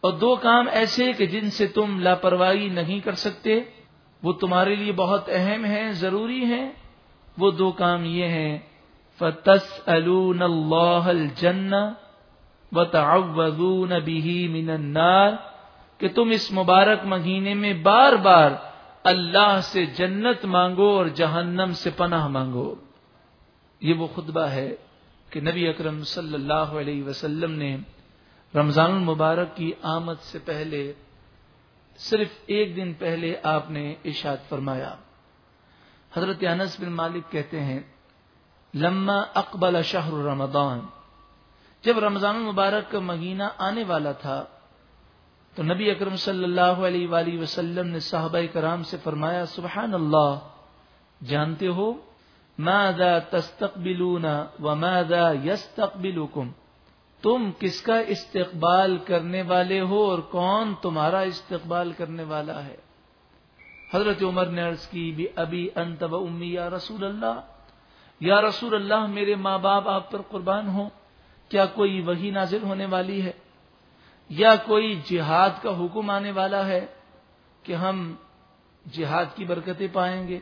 اور دو کام ایسے کہ جن سے تم لاپرواہی نہیں کر سکتے، وہ تمہارے لیے بہت اہم ہیں، ضروری ہیں۔ وہ دو کام یہ ہیں۔ فتس اللہ الجن و تعوذون به من النار، کہ تم اس مبارک مہینے میں بار بار اللہ سے جنت مانگو اور جہنم سے پناہ مانگو۔ یہ وہ خطبہ ہے کہ نبی اکرم صلی اللہ علیہ وسلم نے رمضان المبارک کی آمد سے پہلے، صرف ایک دن پہلے آپ نے ارشاد فرمایا۔ حضرت انس بن مالک کہتے ہیں، لما اقبل شہر رمضان جب رمضان المبارک کا مہینہ آنے والا تھا، تو نبی اکرم صلی اللہ علیہ وآلہ وسلم نے صحابہ کرام سے فرمایا، سبحان اللہ، جانتے ہو، ماذا تستقبلون وماذا يستقبلكم تم کس کا استقبال کرنے والے ہو اور کون تمہارا استقبال کرنے والا ہے؟ حضرت عمر نے عرض کی بھی ابھی انت و امی یا رسول اللہ، یا رسول اللہ، میرے ماں باپ آپ پر قربان ہوں۔ کیا کوئی وہی نازل ہونے والی ہے یا کوئی جہاد کا حکم آنے والا ہے کہ ہم جہاد کی برکتیں پائیں گے؟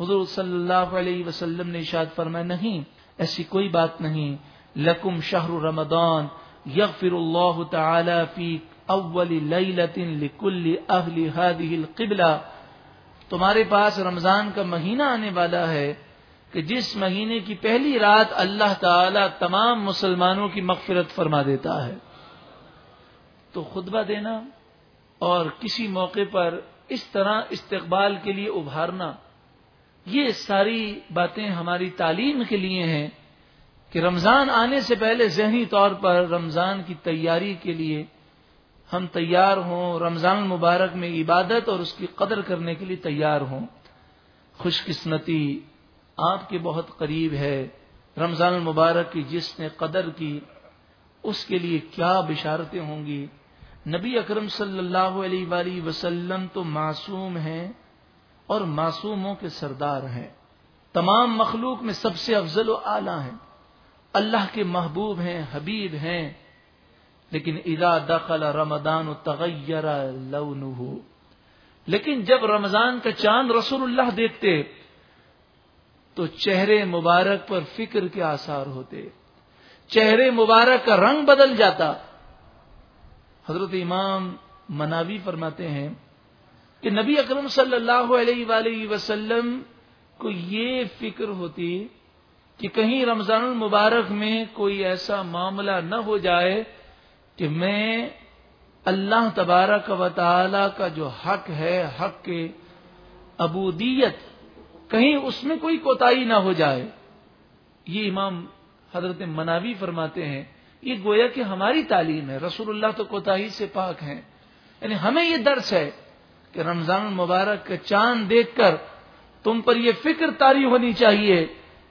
حضور صلی اللہ علیہ وسلم نے اشاد فرمایا، نہیں، ایسی کوئی بات نہیں۔ لکم شہر رمضان یغفر اللہ تعالی فی اول لیلت لکل اہل هذه القبلہ۔ تمہارے پاس رمضان کا مہینہ آنے والا ہے کہ جس مہینے کی پہلی رات اللہ تعالی تمام مسلمانوں کی مغفرت فرما دیتا ہے، تو خطبہ دینا اور کسی موقع پر اس طرح استقبال کے لیے ابھارنا، یہ ساری باتیں ہماری تعلیم کے لیے ہیں کہ رمضان آنے سے پہلے ذہنی طور پر رمضان کی تیاری کے لیے ہم تیار ہوں، رمضان مبارک میں عبادت اور اس کی قدر کرنے کے لیے تیار ہوں۔ خوش قسمتی۔ آپ کے بہت قریب ہے۔ رمضان المبارک کی جس نے قدر کی، اس کے لیے کیا بشارتیں ہوں گی؟ نبی اکرم صلی اللہ علیہ وآلہ وسلم تو معصوم ہیں اور معصوموں کے سردار ہیں۔ تمام مخلوق میں سب سے افضل و اعلی ہیں۔ اللہ کے محبوب ہیں، حبیب ہیں۔ لیکن ادا دخل رمضان و تغیر لیکن جب رمضان کا چاند رسول اللہ دیکھتے تو چہرے مبارک پر فکر کے آثار ہوتے۔ چہرے مبارک کا رنگ بدل جاتا۔ حضرت امام مناوی فرماتے ہیں کہ نبی اکرم صلی اللہ علیہ وآلہ وسلم کو یہ فکر ہوتی کہ کہیں رمضان المبارک میں کوئی ایسا معاملہ نہ ہو جائے کہ میں اللہ تبارک و تعالی کا جو حق ہے، حق کے ابودیت کہیں اس میں کوئی کوتاہی نہ ہو جائے۔ یہ امام حضرت مناوی فرماتے ہیں، یہ گویا کہ ہماری تعلیم ہے، رسول اللہ تو کوتاہی سے پاک ہیں۔ یعنی ہمیں یہ درس ہے کہ رمضان المبارک کا چاند دیکھ کر تم پر یہ فکر تاری ہونی چاہیے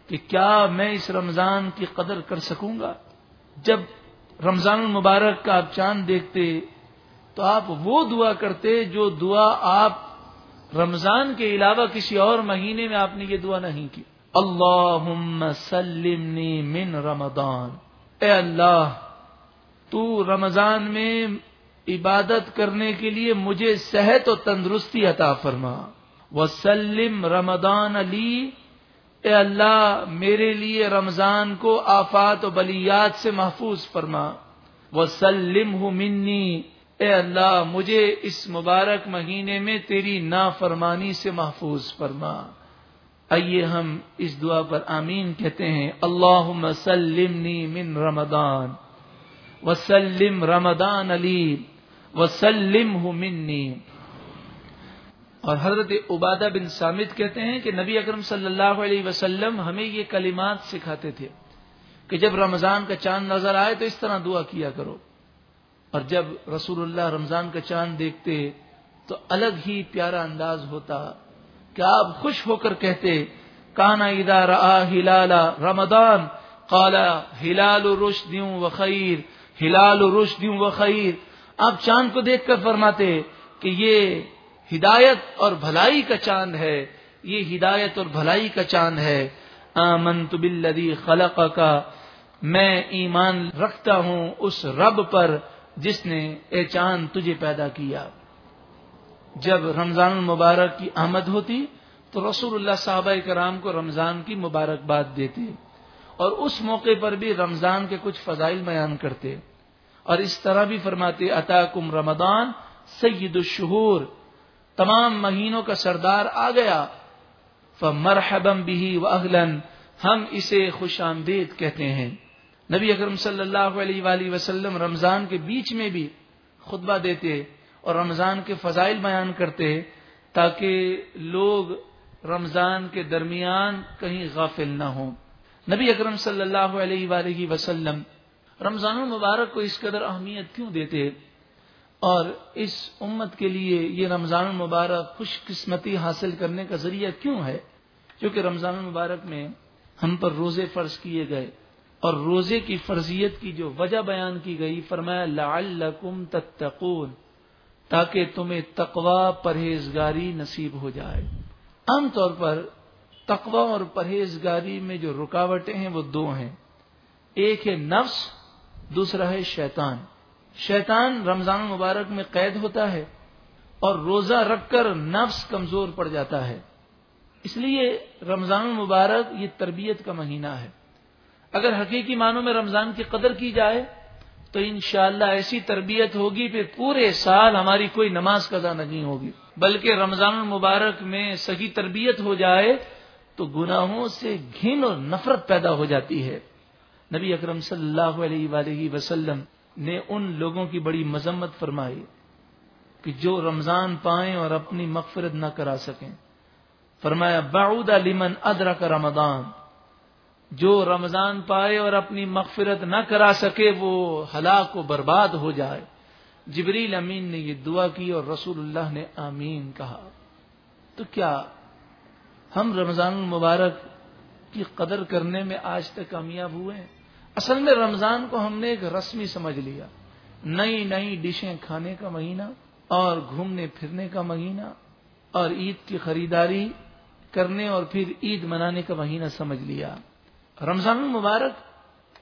کہ کیا میں اس رمضان کی قدر کر سکوں گا۔ جب رمضان المبارک کا آپ چاند دیکھتے تو آپ وہ دعا کرتے جو دعا آپ رمضان کے علاوہ کسی اور مہینے میں آپ نے یہ دعا نہیں کی۔ اللہ سلمنی من رمضان۔ اے اللہ، تو رمضان میں عبادت کرنے کے لیے مجھے صحت و تندرستی عطا فرما۔ وسلم رمضان علی۔ اے اللہ، میرے لیے رمضان کو آفات و بلیات سے محفوظ فرما۔ وسلم ہوں منی۔ اے اللہ، مجھے اس مبارک مہینے میں تیری نافرمانی سے محفوظ فرما۔ آئیے ہم اس دعا پر آمین کہتے ہیں اللہ مسلمنی من رمضان، وسلم رمضان علی وسلم منی. اور حضرت عبادہ بن سامد کہتے ہیں کہ نبی اکرم صلی اللہ علیہ وسلم ہمیں یہ کلمات سکھاتے تھے کہ جب رمضان کا چاند نظر آئے تو اس طرح دعا کیا کرو۔ اور جب رسول اللہ رمضان کا چاند دیکھتے تو الگ ہی پیارا انداز ہوتا کہ آپ خوش ہو کر کہتے کانا ادار ہلال رمضان؟ کالا ہلال روش دیوں و خیر، ہلال روش دیوں و خیر. آپ چاند کو دیکھ کر فرماتے کہ یہ ہدایت اور بھلائی کا چاند ہے، یہ ہدایت اور بھلائی کا چاند ہے۔ آمنت بالذی خلق کا میں ایمان رکھتا ہوں اس رب پر جس نے اے چاند تجھے پیدا کیا۔ جب رمضان المبارک کی آمد ہوتی تو رسول اللہ صحابہ کرام کو رمضان کی مبارکباد دیتے اور اس موقع پر بھی رمضان کے کچھ فضائل بیان کرتے اور اس طرح بھی فرماتے عطا کم رمضان سید الشہور۔ تمام مہینوں کا سردار آ گیا۔ مرحبم بھی و اہلن ہم اسے خوش آمدید کہتے ہیں۔ نبی اکرم صلی اللہ علیہ وآلہ وسلم رمضان کے بیچ میں بھی خطبہ دیتے اور رمضان کے فضائل بیان کرتے تاکہ لوگ رمضان کے درمیان کہیں غافل نہ ہوں۔ نبی اکرم صلی اللہ علیہ وآلہ وسلم رمضان المبارک کو اس قدر اہمیت کیوں دیتے اور اس امت کے لیے یہ رمضان المبارک خوش قسمتی حاصل کرنے کا ذریعہ کیوں ہے؟ کیونکہ رمضان المبارک میں ہم پر روزے فرض کیے گئے۔ اور روزے کی فرضیت کی جو وجہ بیان کی گئی، فرمایا، لعلکم تتقون، تاکہ تمہیں تقوا پرہیزگاری نصیب ہو جائے۔ عام طور پر تقوا اور پرہیزگاری میں جو رکاوٹیں ہیں وہ دو ہیں۔ ایک ہے نفس، دوسرا ہے شیطان۔ شیطان رمضان مبارک میں قید ہوتا ہے اور روزہ رکھ کر نفس کمزور پڑ جاتا ہے۔ اس لیے رمضان مبارک یہ تربیت کا مہینہ ہے۔ اگر حقیقی معنوں میں رمضان کی قدر کی جائے، تو انشاءاللہ ایسی تربیت ہوگی پھر پورے سال ہماری کوئی نماز قضا نہیں ہوگی۔ بلکہ رمضان المبارک میں صحیح تربیت ہو جائے، تو گناہوں سے گھن اور نفرت پیدا ہو جاتی ہے۔ نبی اکرم صلی اللہ علیہ وآلہ وسلم نے ان لوگوں کی بڑی مذمت فرمائی کہ جو رمضان پائیں اور اپنی مغفرت نہ کرا سکیں۔ فرمایا باؤد لمن ادرک رمضان جو رمضان پائے اور اپنی مغفرت نہ کرا سکے وہ ہلاک و برباد ہو جائے۔ جبریل امین نے یہ دعا کی اور رسول اللہ نے آمین کہا۔ تو کیا ہم رمضان المبارک کی قدر کرنے میں آج تک کامیاب ہوئے ہیں؟ اصل میں رمضان کو ہم نے ایک رسمی سمجھ لیا۔ نئی نئی ڈشیں کھانے کا مہینہ اور گھومنے پھرنے کا مہینہ اور عید کی خریداری کرنے اور پھر عید منانے کا مہینہ سمجھ لیا۔ رمضان المبارک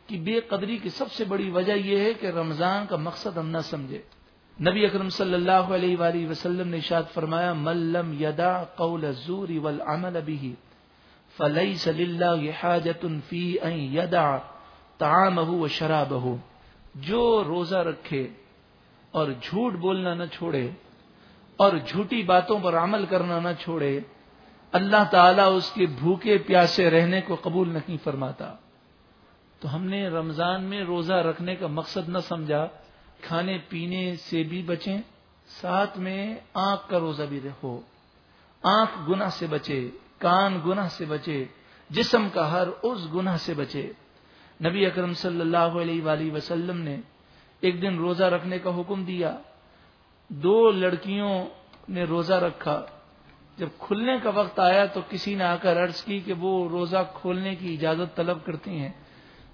کی بے قدری کی سب سے بڑی وجہ یہ ہے کہ رمضان کا مقصد ہم نہ سمجھے۔ نبی اکرم صلی اللہ علیہ وآلہ وسلم نے اشاد فرمایا ملم یدا قول الزور والعمل به فلیس للہ حاجت فی ان یدا طعامه وشرابه جو روزہ رکھے اور جھوٹ بولنا نہ چھوڑے اور جھوٹی باتوں پر عمل کرنا نہ چھوڑے اللہ تعالیٰ اس کے بھوکے پیاسے رہنے کو قبول نہیں فرماتا۔ تو ہم نے رمضان میں روزہ رکھنے کا مقصد نہ سمجھا۔ کھانے پینے سے بھی بچیں، ساتھ میں آنکھ کا روزہ بھی رہو آنکھ گناہ سے بچے، کان گناہ سے بچے، جسم کا ہر اس گناہ سے بچے۔ نبی اکرم صلی اللہ علیہ وآلہ وسلم نے ایک دن روزہ رکھنے کا حکم دیا۔ دو لڑکیوں نے روزہ رکھا۔ جب کھلنے کا وقت آیا تو کسی نے آ کر عرض کی کہ وہ روزہ کھولنے کی اجازت طلب کرتی ہیں۔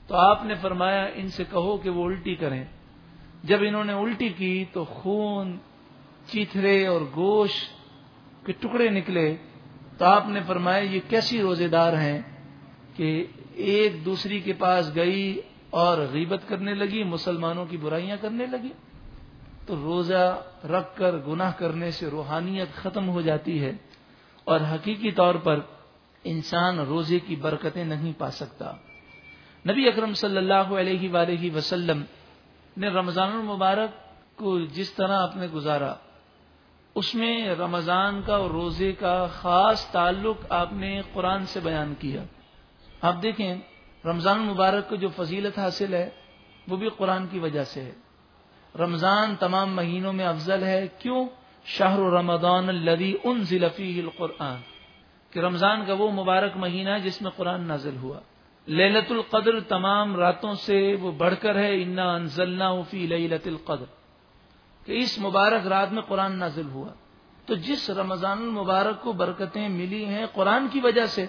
تو آپ نے فرمایا، ان سے کہو کہ وہ الٹی کریں۔ جب انہوں نے الٹی کی تو خون، چیتھرے اور گوشت کے ٹکڑے نکلے۔ تو آپ نے فرمایا، یہ کیسی روزے دار ہیں کہ ایک دوسری کے پاس گئی اور غیبت کرنے لگی، مسلمانوں کی برائیاں کرنے لگی۔ تو روزہ رکھ کر، گناہ کرنے سے روحانیت ختم ہو جاتی ہے۔ اور حقیقی طور پر انسان روزے کی برکتیں نہیں پا سکتا۔ نبی اکرم صلی اللہ علیہ وآلہ وسلم نے رمضان المبارک کو جس طرح آپ نے گزارا، اس میں رمضان کا اور روزے کا خاص تعلق آپ نے قرآن سے بیان کیا۔ آپ دیکھیں، رمضان المبارک کو جو فضیلت حاصل ہے، وہ بھی قرآن کی وجہ سے ہے۔ رمضان تمام مہینوں میں افضل ہے۔ کیوں؟ شاہر رمضان الدی ان ضلفی القرآن، کہ رمضان کا وہ مبارک مہینہ ہے جس میں قرآن نازل ہوا۔ للت القدر تمام راتوں سے وہ بڑھ کر ہے، انا انزلنا فی لت القدر۔ کہ اس مبارک رات میں قرآن نازل ہوا۔ تو جس رمضان المبارک کو برکتیں ملی ہیں قرآن کی وجہ سے،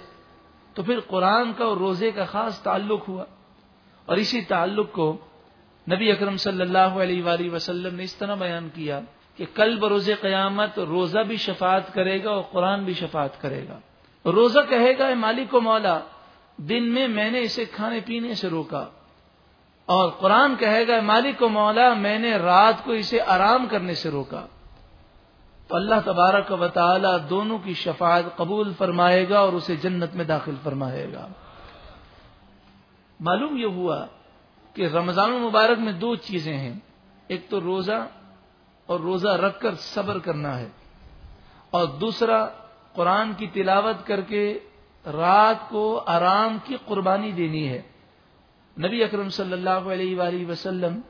تو پھر قرآن کا اور روزے کا خاص تعلق ہوا۔ اور اسی تعلق کو نبی اکرم صلی اللہ علیہ وآلہ وسلم نے اس طرح بیان کیا۔ کہ کل بروز قیامت روزہ بھی شفاعت کرے گا اور قرآن بھی شفاعت کرے گا۔ روزہ کہے گا مالک و مولا، دن میں میں نے اسے کھانے پینے سے روکا۔ اور قرآن کہے گا مالک و مولا، میں نے رات کو اسے آرام کرنے سے روکا۔ تو اللہ تبارک و تعالی دونوں کی شفاعت قبول فرمائے گا اور اسے جنت میں داخل فرمائے گا۔ معلوم یہ ہوا کہ رمضان المبارک میں دو چیزیں ہیں۔ ایک تو روزہ اور روزہ رکھ کر صبر کرنا ہے۔ اور دوسرا، قرآن کی تلاوت کر کے رات کو آرام کی قربانی دینی ہے۔ نبی اکرم صلی اللہ علیہ وآلہ وسلم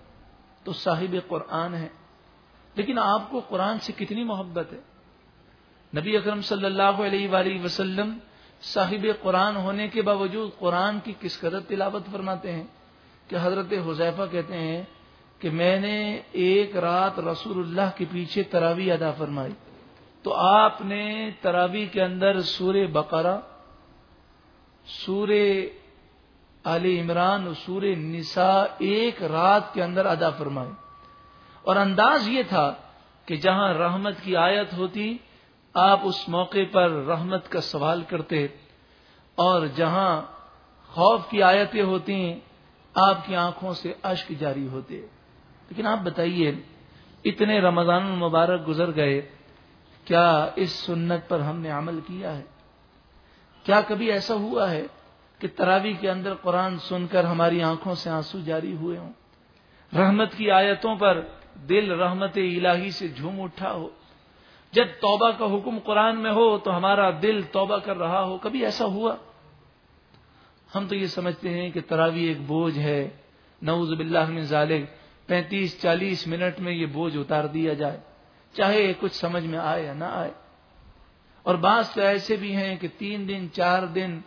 تو صاحب قرآن ہے لیکن آپ کو قرآن سے کتنی محبت ہے۔ نبی اکرم صلی اللہ علیہ وآلہ وسلم صاحب قرآن ہونے کے باوجود قرآن کی کس قدر تلاوت فرماتے ہیں کہ حضرت حذیفہ کہتے ہیں کہ میں نے ایک رات رسول اللہ کے پیچھے تراوی ادا فرمائی۔ تو آپ نے تراوی کے اندر سور بقرہ سور عال عمران سور نساء ایک رات کے اندر ادا فرمائے۔ اور انداز یہ تھا کہ جہاں رحمت کی آیت ہوتی، آپ اس موقع پر رحمت کا سوال کرتے اور جہاں خوف کی آیتیں ہوتی آپ کی آنکھوں سے اشک جاری ہوتے۔ لیکن آپ بتائیے، اتنے رمضان المبارک گزر گئے، کیا اس سنت پر ہم نے عمل کیا ہے؟ کیا کبھی ایسا ہوا ہے کہ تراوی کے اندر قرآن سن کر ہماری آنکھوں سے آنسو جاری ہوئے ہوں؟ رحمت کی آیتوں پر دل رحمت الہی سے جھوم اٹھا ہو۔ جب توبہ کا حکم قرآن میں ہو تو ہمارا دل توبہ کر رہا ہو، کبھی ایسا ہوا؟ ہم تو یہ سمجھتے ہیں کہ تراوی ایک بوجھ ہے۔ نعوذ باللہ من ظالق پینتیس چالیس منٹ میں یہ بوجھ اتار دیا جائے۔ چاہے کچھ سمجھ میں آئے یا نہ آئے۔ اور بعض تو ایسے بھی ہیں کہ تین دن، چار دن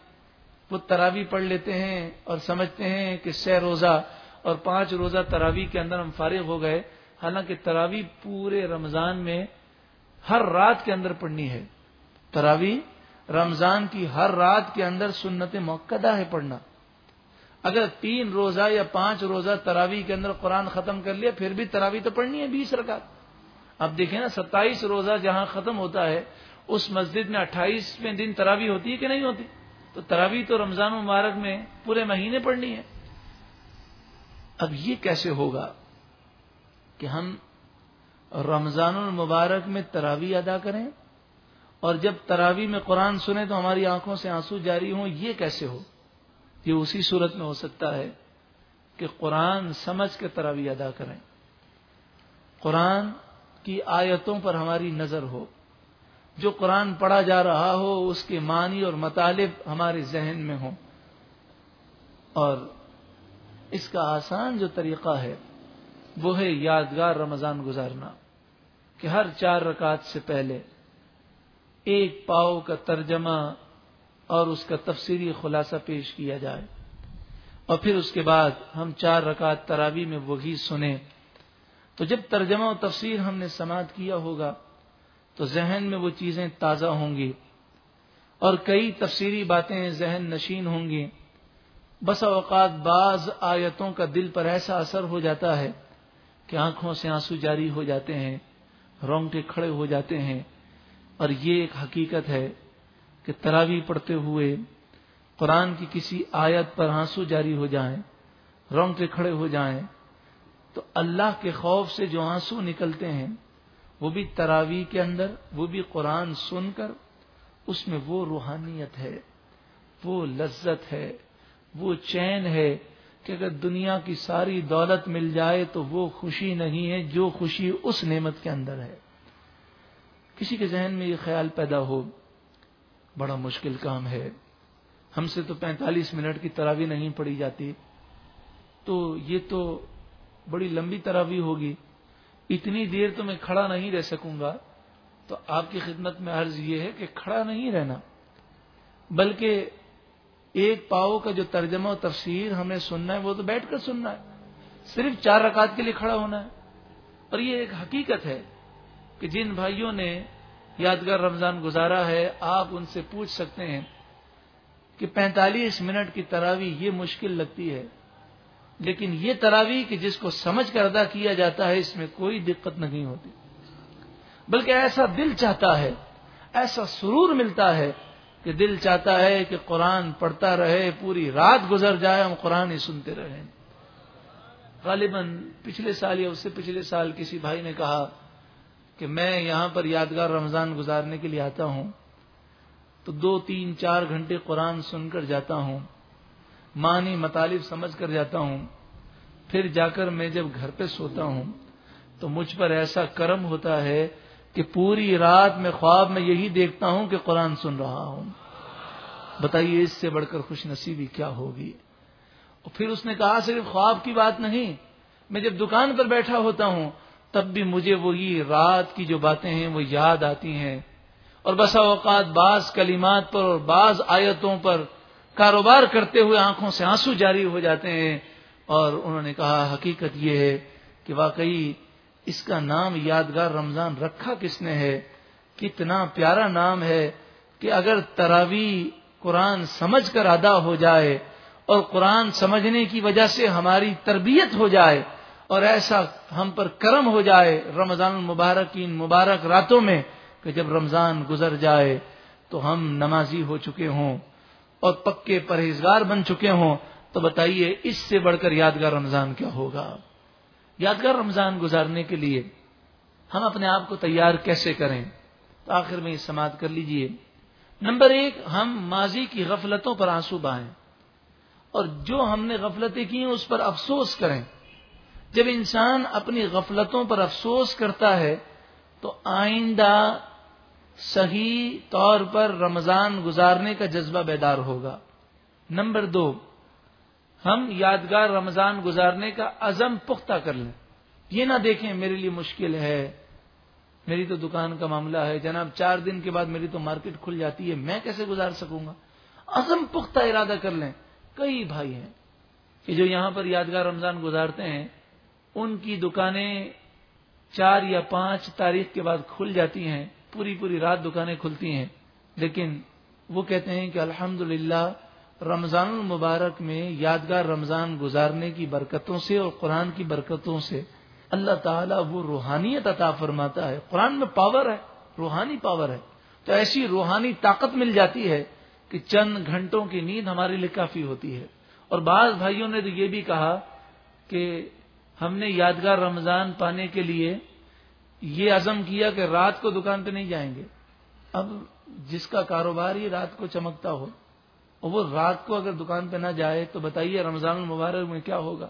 وہ تراوی پڑھ لیتے ہیں اور سمجھتے ہیں کہ سہ روزہ اور پانچ روزہ تراوی کے اندر ہم فارغ ہو گئے۔ حالانکہ تراوی پورے رمضان میں ہر رات کے اندر پڑھنی ہے۔ تراوی رمضان کی ہر رات کے اندر سنت موقع ہے پڑھنا۔ اگر تین روزہ یا پانچ روزہ تراوی کے اندر قرآن ختم کر لیا، پھر بھی تراوی تو پڑھنی ہے بیس رکعت۔ اب دیکھیں نا، ستائیس روزہ جہاں ختم ہوتا ہے، اس مسجد میں اٹھائیسویں دن تراوی ہوتی ہے کہ نہیں ہوتی؟ تو تراوی تو رمضان مبارک میں پورے مہینے پڑھنی ہے۔ اب یہ کیسے ہوگا کہ ہم رمضان المبارک میں تراوی ادا کریں اور جب تراوی میں قرآن سنیں تو ہماری آنکھوں سے آنسو جاری ہوں، یہ کیسے ہو؟ یہ اسی صورت میں ہو سکتا ہے کہ قرآن سمجھ کے تراوی ادا کریں۔ قرآن کی آیتوں پر ہماری نظر ہو۔ جو قرآن پڑھا جا رہا ہو، اس کے معنی اور مطالب ہمارے ذہن میں ہوں۔ اور اس کا آسان جو طریقہ ہے، وہ ہے یادگار رمضان گزارنا۔ کہ ہر چار رکعت سے پہلے ایک پاؤ کا ترجمہ اور اس کا تفصیلی خلاصہ پیش کیا جائے۔ اور پھر اس کے بعد ہم چار رکعت تراوی میں وہی سنیں۔ تو جب ترجمہ و تفسیر ہم نے سماعت کیا ہوگا، تو ذہن میں وہ چیزیں تازہ ہوں گی۔ اور کئی تفسیری باتیں ذہن نشین ہوں گی۔ بس اوقات بعض آیتوں کا دل پر ایسا اثر ہو جاتا ہے کہ آنکھوں سے آنسو جاری ہو جاتے ہیں، رونگٹے کھڑے ہو جاتے ہیں۔ اور یہ ایک حقیقت ہے کہ تراوی پڑھتے ہوئے قرآن کی کسی آیت پر آنسو جاری ہو جائیں، رونگٹے کھڑے ہو جائیں، تو اللہ کے خوف سے جو آنسو نکلتے ہیں، وہ بھی تراوی کے اندر، وہ بھی قرآن سن کر، اس میں وہ روحانیت ہے، وہ لذت ہے، وہ چین ہے کہ اگر دنیا کی ساری دولت مل جائے تو وہ خوشی نہیں ہے جو خوشی اس نعمت کے اندر ہے۔ کسی کے ذہن میں یہ خیال پیدا ہو بڑا مشکل کام ہے۔ ہم سے تو پینتالیس منٹ کی تراوی نہیں پڑی جاتی۔ تو یہ تو بڑی لمبی تراوی ہوگی۔ اتنی دیر تو میں کھڑا نہیں رہ سکوں گا۔ تو آپ کی خدمت میں عرض یہ ہے کہ کھڑا نہیں رہنا، بلکہ ایک پاؤ کا جو ترجمہ و تفسیر ہمیں سننا ہے، وہ تو بیٹھ کر سننا ہے۔ صرف چار رکعت کے لیے کھڑا ہونا ہے۔ اور یہ ایک حقیقت ہے کہ جن بھائیوں نے یادگار رمضان گزارا ہے، آپ ان سے پوچھ سکتے ہیں کہ پینتالیس منٹ کی تراوی یہ مشکل لگتی ہے، لیکن یہ تراوی کہ جس کو سمجھ کر ادا کیا جاتا ہے، اس میں کوئی دقت نہیں ہوتی۔ بلکہ ایسا دل چاہتا ہے، ایسا سرور ملتا ہے کہ دل چاہتا ہے کہ قرآن پڑھتا رہے، پوری رات گزر جائے، ہم قرآن ہی سنتے رہیں۔ غالباً پچھلے سال یا اس سے پچھلے سال کسی بھائی نے کہا کہ میں یہاں پر یادگار رمضان گزارنے کے لیے آتا ہوں، تو دو، تین، چار گھنٹے قرآن سن کر جاتا ہوں، معنی، مطالب سمجھ کر جاتا ہوں، پھر جا کر میں جب گھر پہ سوتا ہوں، تو مجھ پر ایسا کرم ہوتا ہے کہ پوری رات میں خواب میں یہی دیکھتا ہوں کہ قرآن سن رہا ہوں۔ بتائیے، اس سے بڑھ کر خوش نصیبی کیا ہوگی؟ اور پھر اس نے کہا، صرف خواب کی بات نہیں، میں جب دکان پر بیٹھا ہوتا ہوں تب بھی مجھے وہی رات کی جو باتیں ہیں وہ یاد آتی ہیں۔ اور بسا اوقات بعض کلمات پر اور بعض آیتوں پر کاروبار کرتے ہوئے آنکھوں سے آنسو جاری ہو جاتے ہیں۔ اور انہوں نے کہا، حقیقت یہ ہے کہ واقعی اس کا نام یادگار رمضان رکھا کس نے ہے؟ کتنا پیارا نام ہے کہ اگر تراوی قرآن سمجھ کر ادا ہو جائے اور قرآن سمجھنے کی وجہ سے ہماری تربیت ہو جائے اور ایسا ہم پر کرم ہو جائے رمضان المبارک ان مبارک راتوں میں کہ جب رمضان گزر جائے تو ہم نمازی ہو چکے ہوں اور پکے پرہیزگار بن چکے ہوں تو بتائیے اس سے بڑھ کر یادگار رمضان کیا ہوگا؟ یادگار رمضان گزارنے کے لیے ہم اپنے آپ کو تیار کیسے کریں؟ تو آخر میں یہ سماعت کر لیجیے۔ نمبر ایک، ہم ماضی کی غفلتوں پر آنسو بہائیں اور جو ہم نے غفلتیں کی اس پر افسوس کریں۔ جب انسان اپنی غفلتوں پر افسوس کرتا ہے، تو آئندہ صحیح طور پر رمضان گزارنے کا جذبہ بیدار ہوگا۔ نمبر دو، ہم یادگار رمضان گزارنے کا عزم پختہ کر لیں۔ یہ نہ دیکھیں میرے لیے مشکل ہے۔ میری تو دکان کا معاملہ ہے۔ جناب، چار دن کے بعد میری تو مارکیٹ کھل جاتی ہے۔ میں کیسے گزار سکوں گا؟ عزم پختہ ارادہ کر لیں۔ کئی بھائی ہیں کہ جو یہاں پر یادگار رمضان گزارتے ہیں ان کی دکانیں چار یا پانچ تاریخ کے بعد کھل جاتی ہیں، پوری پوری رات دکانیں کھلتی ہیں۔ لیکن وہ کہتے ہیں کہ الحمد رمضان المبارک میں یادگار رمضان گزارنے کی برکتوں سے اور قرآن کی برکتوں سے اللہ تعالیٰ وہ روحانیت عطا فرماتا ہے۔ قرآن میں پاور ہے، روحانی پاور ہے۔ تو ایسی روحانی طاقت مل جاتی ہے کہ چند گھنٹوں کی نیند ہمارے لیے کافی ہوتی ہے۔ اور بعض بھائیوں نے تو یہ بھی کہا کہ ہم نے یادگار رمضان پانے کے لیے یہ عزم کیا کہ رات کو دکان پہ نہیں جائیں گے۔ اب جس کا کاروبار ہی رات کو چمکتا ہو، اور وہ رات کو اگر دکان پہ نہ جائے تو بتائیے رمضان المبارک میں کیا ہوگا؟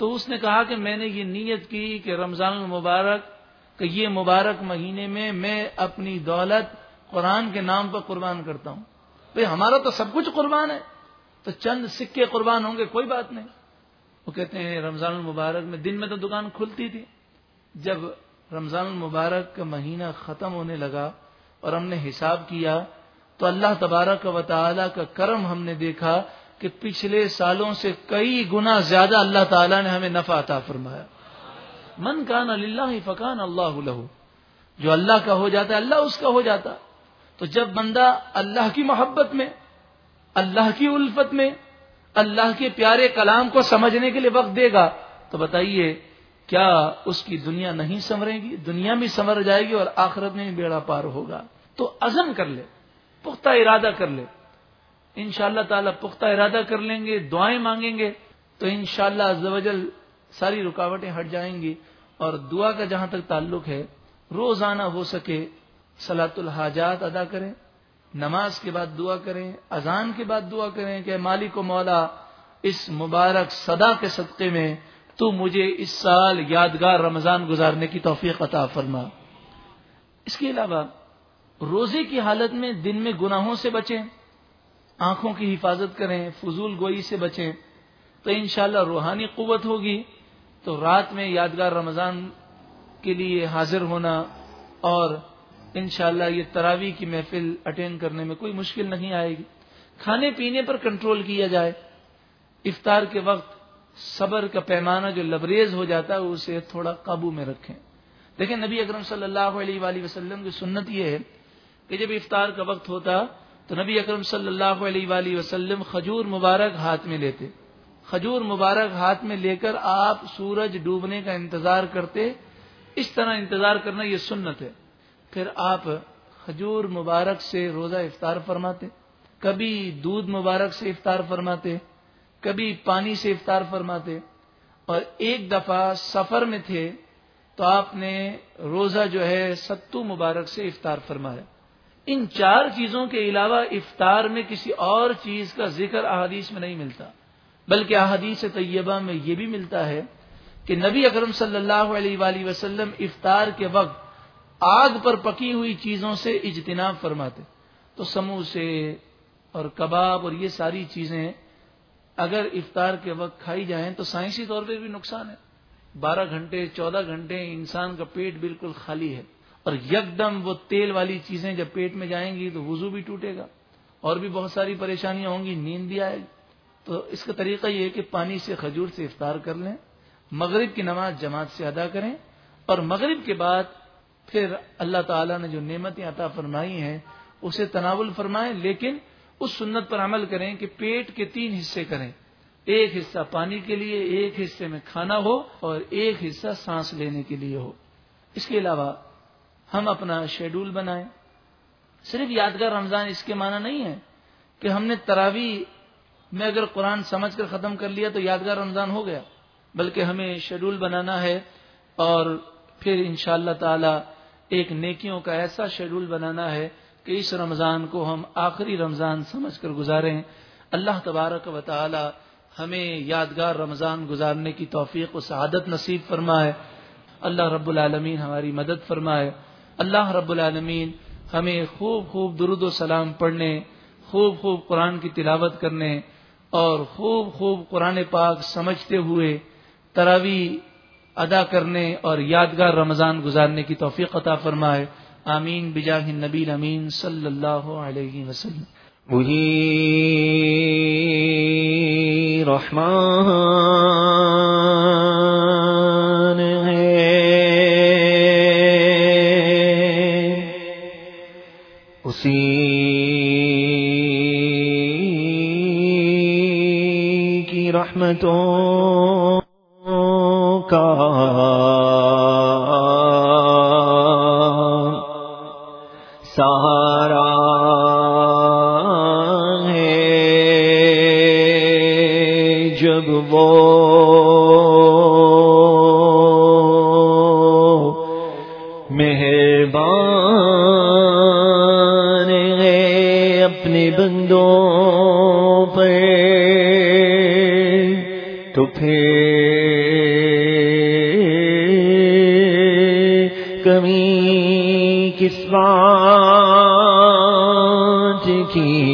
تو اس نے کہا کہ میں نے یہ نیت کی کہ رمضان المبارک، کہ یہ مبارک مہینے میں میں اپنی دولت قرآن کے نام پر قربان کرتا ہوں۔ بھائی ہمارا تو سب کچھ قربان ہے، تو چند سکے قربان ہوں گے، کوئی بات نہیں۔ وہ کہتے ہیں رمضان المبارک میں دن میں تو دکان کھلتی تھی۔ جب رمضان المبارک کا مہینہ ختم ہونے لگا اور ہم نے حساب کیا تو اللہ تبارک و تعالی کا کرم ہم نے دیکھا کہ پچھلے سالوں سے کئی گنا زیادہ اللہ تعالیٰ نے ہمیں نفع عطا فرمایا۔ من کان اللہ فکان اللہ جو اللہ کا ہو جاتا ہے اللہ اس کا ہو جاتا۔ تو جب بندہ اللہ کی محبت میں، اللہ کی الفت میں اللہ کے پیارے کلام کو سمجھنے کے لیے وقت دے گا۔ تو بتائیے، کیا اس کی دنیا نہیں سنورے گی؟ دنیا بھی سنور جائے گی اور آخرت میں بیڑا پار ہوگا؟ تو عزم کر لے، پختہ ارادہ کر لے۔ ان شاء اللہ تعالی پختہ ارادہ کر لیں گے، دعائیں مانگیں گے۔ تو ان شاء اللہ ساری رکاوٹیں ہٹ جائیں گی۔ اور دعا کا جہاں تک تعلق ہے، روزانہ ہو سکے سلاۃ الحاجات ادا کریں۔ نماز کے بعد دعا کریں، اذان کے بعد دعا کریں کہ مالک و مولا، اس مبارک صدا کے صدقے میں تو مجھے اس سال یادگار رمضان گزارنے کی توفیق عطا فرما۔ اس کے علاوہ، روزے کی حالت میں دن میں گناہوں سے بچیں، آنکھوں کی حفاظت کریں، فضول گوئی سے بچیں، تو انشاءاللہ روحانی قوت ہوگی، تو رات میں یادگار رمضان کے لیے حاضر ہونا اور انشاءاللہ یہ تراوی کی محفل اٹینڈ کرنے میں کوئی مشکل نہیں آئے گی۔ کھانے پینے پر کنٹرول کیا جائے۔ افطار کے وقت صبر کا پیمانہ جو لبریز ہو جاتا ہے، اسے تھوڑا قابو میں رکھیں۔ دیکھیں، نبی اکرم صلی اللہ علیہ وآلہ وسلم کی سنت یہ ہے کہ جب افطار کا وقت ہوتا تو نبی اکرم صلی اللہ علیہ وآلہ وسلم خجور مبارک ہاتھ میں لیتے۔ کھجور مبارک ہاتھ میں لے کر آپ سورج ڈوبنے کا انتظار کرتے۔ اس طرح انتظار کرنا یہ سنت ہے۔ پھر آپ کھجور مبارک سے روزہ افطار فرماتے، کبھی دودھ مبارک سے افطار فرماتے، کبھی پانی سے افطار فرماتے، اور ایک دفعہ سفر میں تھے تو آپ نے روزہ جو ہے ستو مبارک سے افطار فرمایا۔ ان چار چیزوں کے علاوہ افطار میں کسی اور چیز کا ذکر احادیث میں نہیں ملتا، بلکہ احادیث طیبہ میں یہ بھی ملتا ہے کہ نبی اکرم صلی اللہ علیہ وآلہ وسلم افطار کے وقت آگ پر پکی ہوئی چیزوں سے اجتناب فرماتے تو سموسے اور کباب اور یہ ساری چیزیں اگر افطار کے وقت کھائی جائیں تو سائنسی طور پہ بھی نقصان ہے۔ بارہ گھنٹے، چودہ گھنٹے انسان کا پیٹ بالکل خالی ہے۔ اور یکدم وہ تیل والی چیزیں جب پیٹ میں جائیں گی تو وضو بھی ٹوٹے گا۔ اور بھی بہت ساری پریشانیاں ہوں گی، نیند بھی آئے گی۔ تو اس کا طریقہ یہ ہے کہ پانی سے کھجور سے افطار کر لیں۔ مغرب کی نماز جماعت سے ادا کریں۔ اور مغرب کے بعد پھر اللہ تعالیٰ نے جو نعمتیں عطا فرمائی ہیں، اسے تناول فرمائیں، لیکن اس سنت پر عمل کریں کہ پیٹ کے تین حصے کریں۔ ایک حصہ پانی کے لیے، ایک حصے میں کھانا ہو، اور ایک حصہ سانس لینے کے لیے ہو۔ اس کے علاوہ ہم اپنا شیڈول بنائیں۔ صرف یادگار رمضان اس کے معنی نہیں ہے کہ ہم نے تراوی میں اگر قرآن سمجھ کر ختم کر لیا تو یادگار رمضان ہو گیا، بلکہ ہمیں شیڈول بنانا ہے اور پھر ان شاء اللہ تعالی ایک نیکیوں کا ایسا شیڈول بنانا ہے کہ اس رمضان کو ہم آخری رمضان سمجھ کر گزاریں۔ اللہ تبارک و تعالی ہمیں یادگار رمضان گزارنے کی توفیق و سعادت نصیب فرمائے۔ اللہ رب العالمین ہماری مدد فرمائے۔ اللہ رب العالمین ہمیں خوب خوب درود و سلام پڑھنے، خوب خوب قرآن کی تلاوت کرنے اور خوب خوب قرآن پاک سمجھتے ہوئے تراوی ادا کرنے اور یادگار رمضان گزارنے کی توفیق عطا فرمائے۔ آمین، بجاہ نبی امین صلی اللہ علیہ وسلم۔ وہی رحمان ہے۔ اسی کی رحمتوں کا۔ سہارا ہے۔ جب وہ مہربان ہے اپنے بندوں پر تو پھر اسماج کی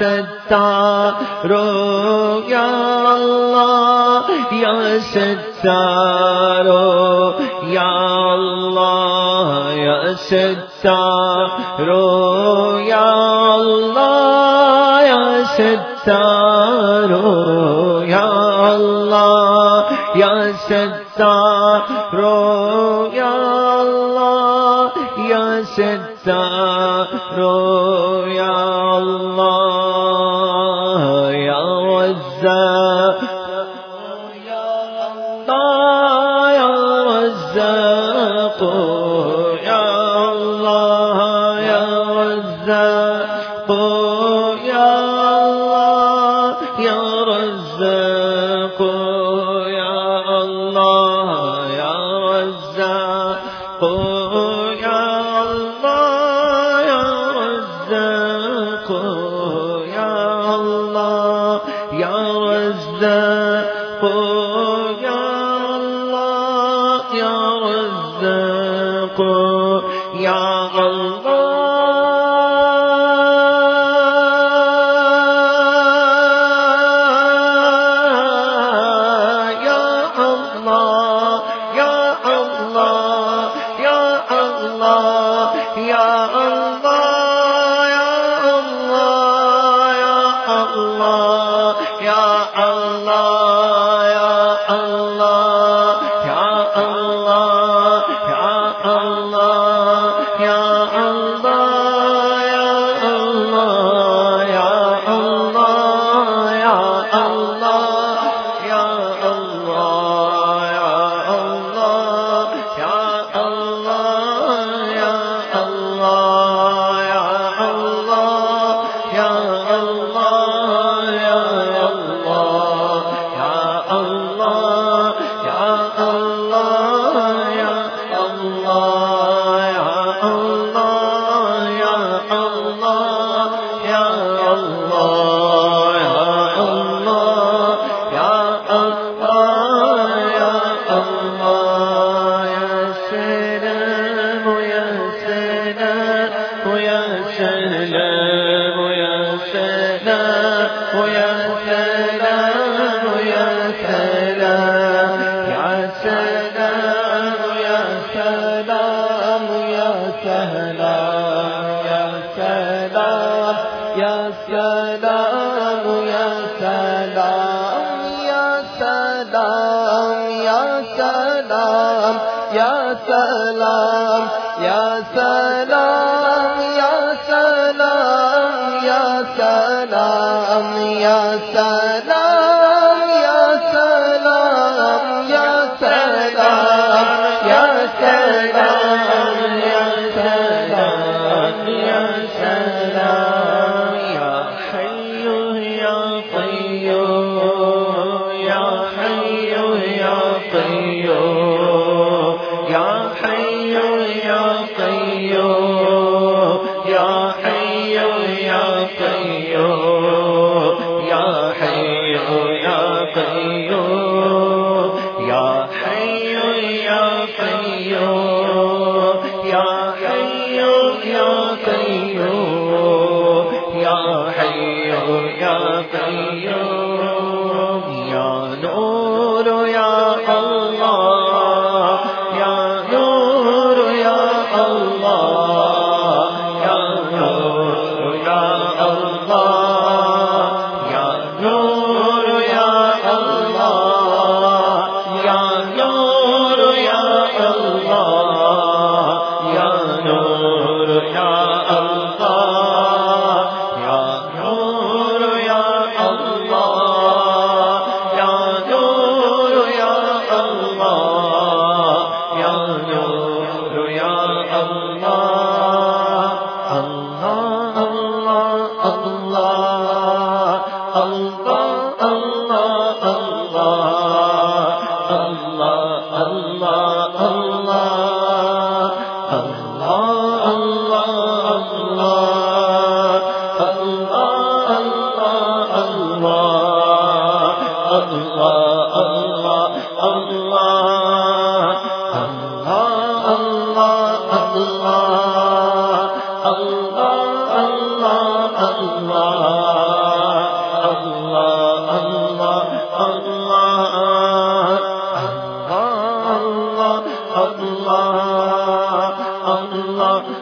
ستا رو یا اللہ، یا ستا رو یا اللہ، یا ستا رو یا اللہ، یا ستا رو یا اللہ، یا ستا رو یا اللہ، یا ستا رو کہنا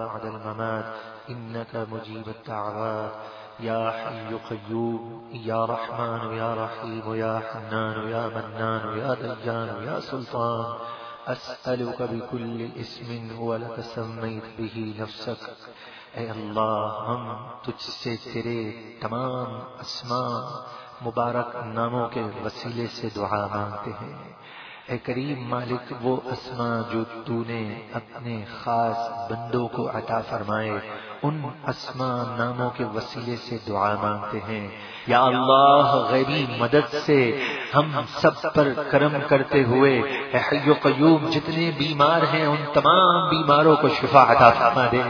الحياة وبعد الممات. إنك مجيب الدعوات. يا حي قيوم، يا رحمن يا رحيم، يا حنان يا منان يا ديان يا سلطان. أسألك بكل اسم هو لك سميت به نفسك. اے اللہ، ہم تجھ سے تیرے تمام اسماء مبارک ناموں کے وسیلے سے دعا مانگتے ہیں۔ اے کریم مالک، وہ اسما جو تو نے اپنے خاص بندوں کو عطا فرمائے، ان اسما ناموں کے وسیلے سے دعا مانگتے ہیں۔ یا اللہ، غیبی مدد سے ہم سب پر کرم کرتے ہوئے، اے حی و قیوم، جتنے بیمار ہیں، ان تمام بیماروں کو شفا عطا فرما دے۔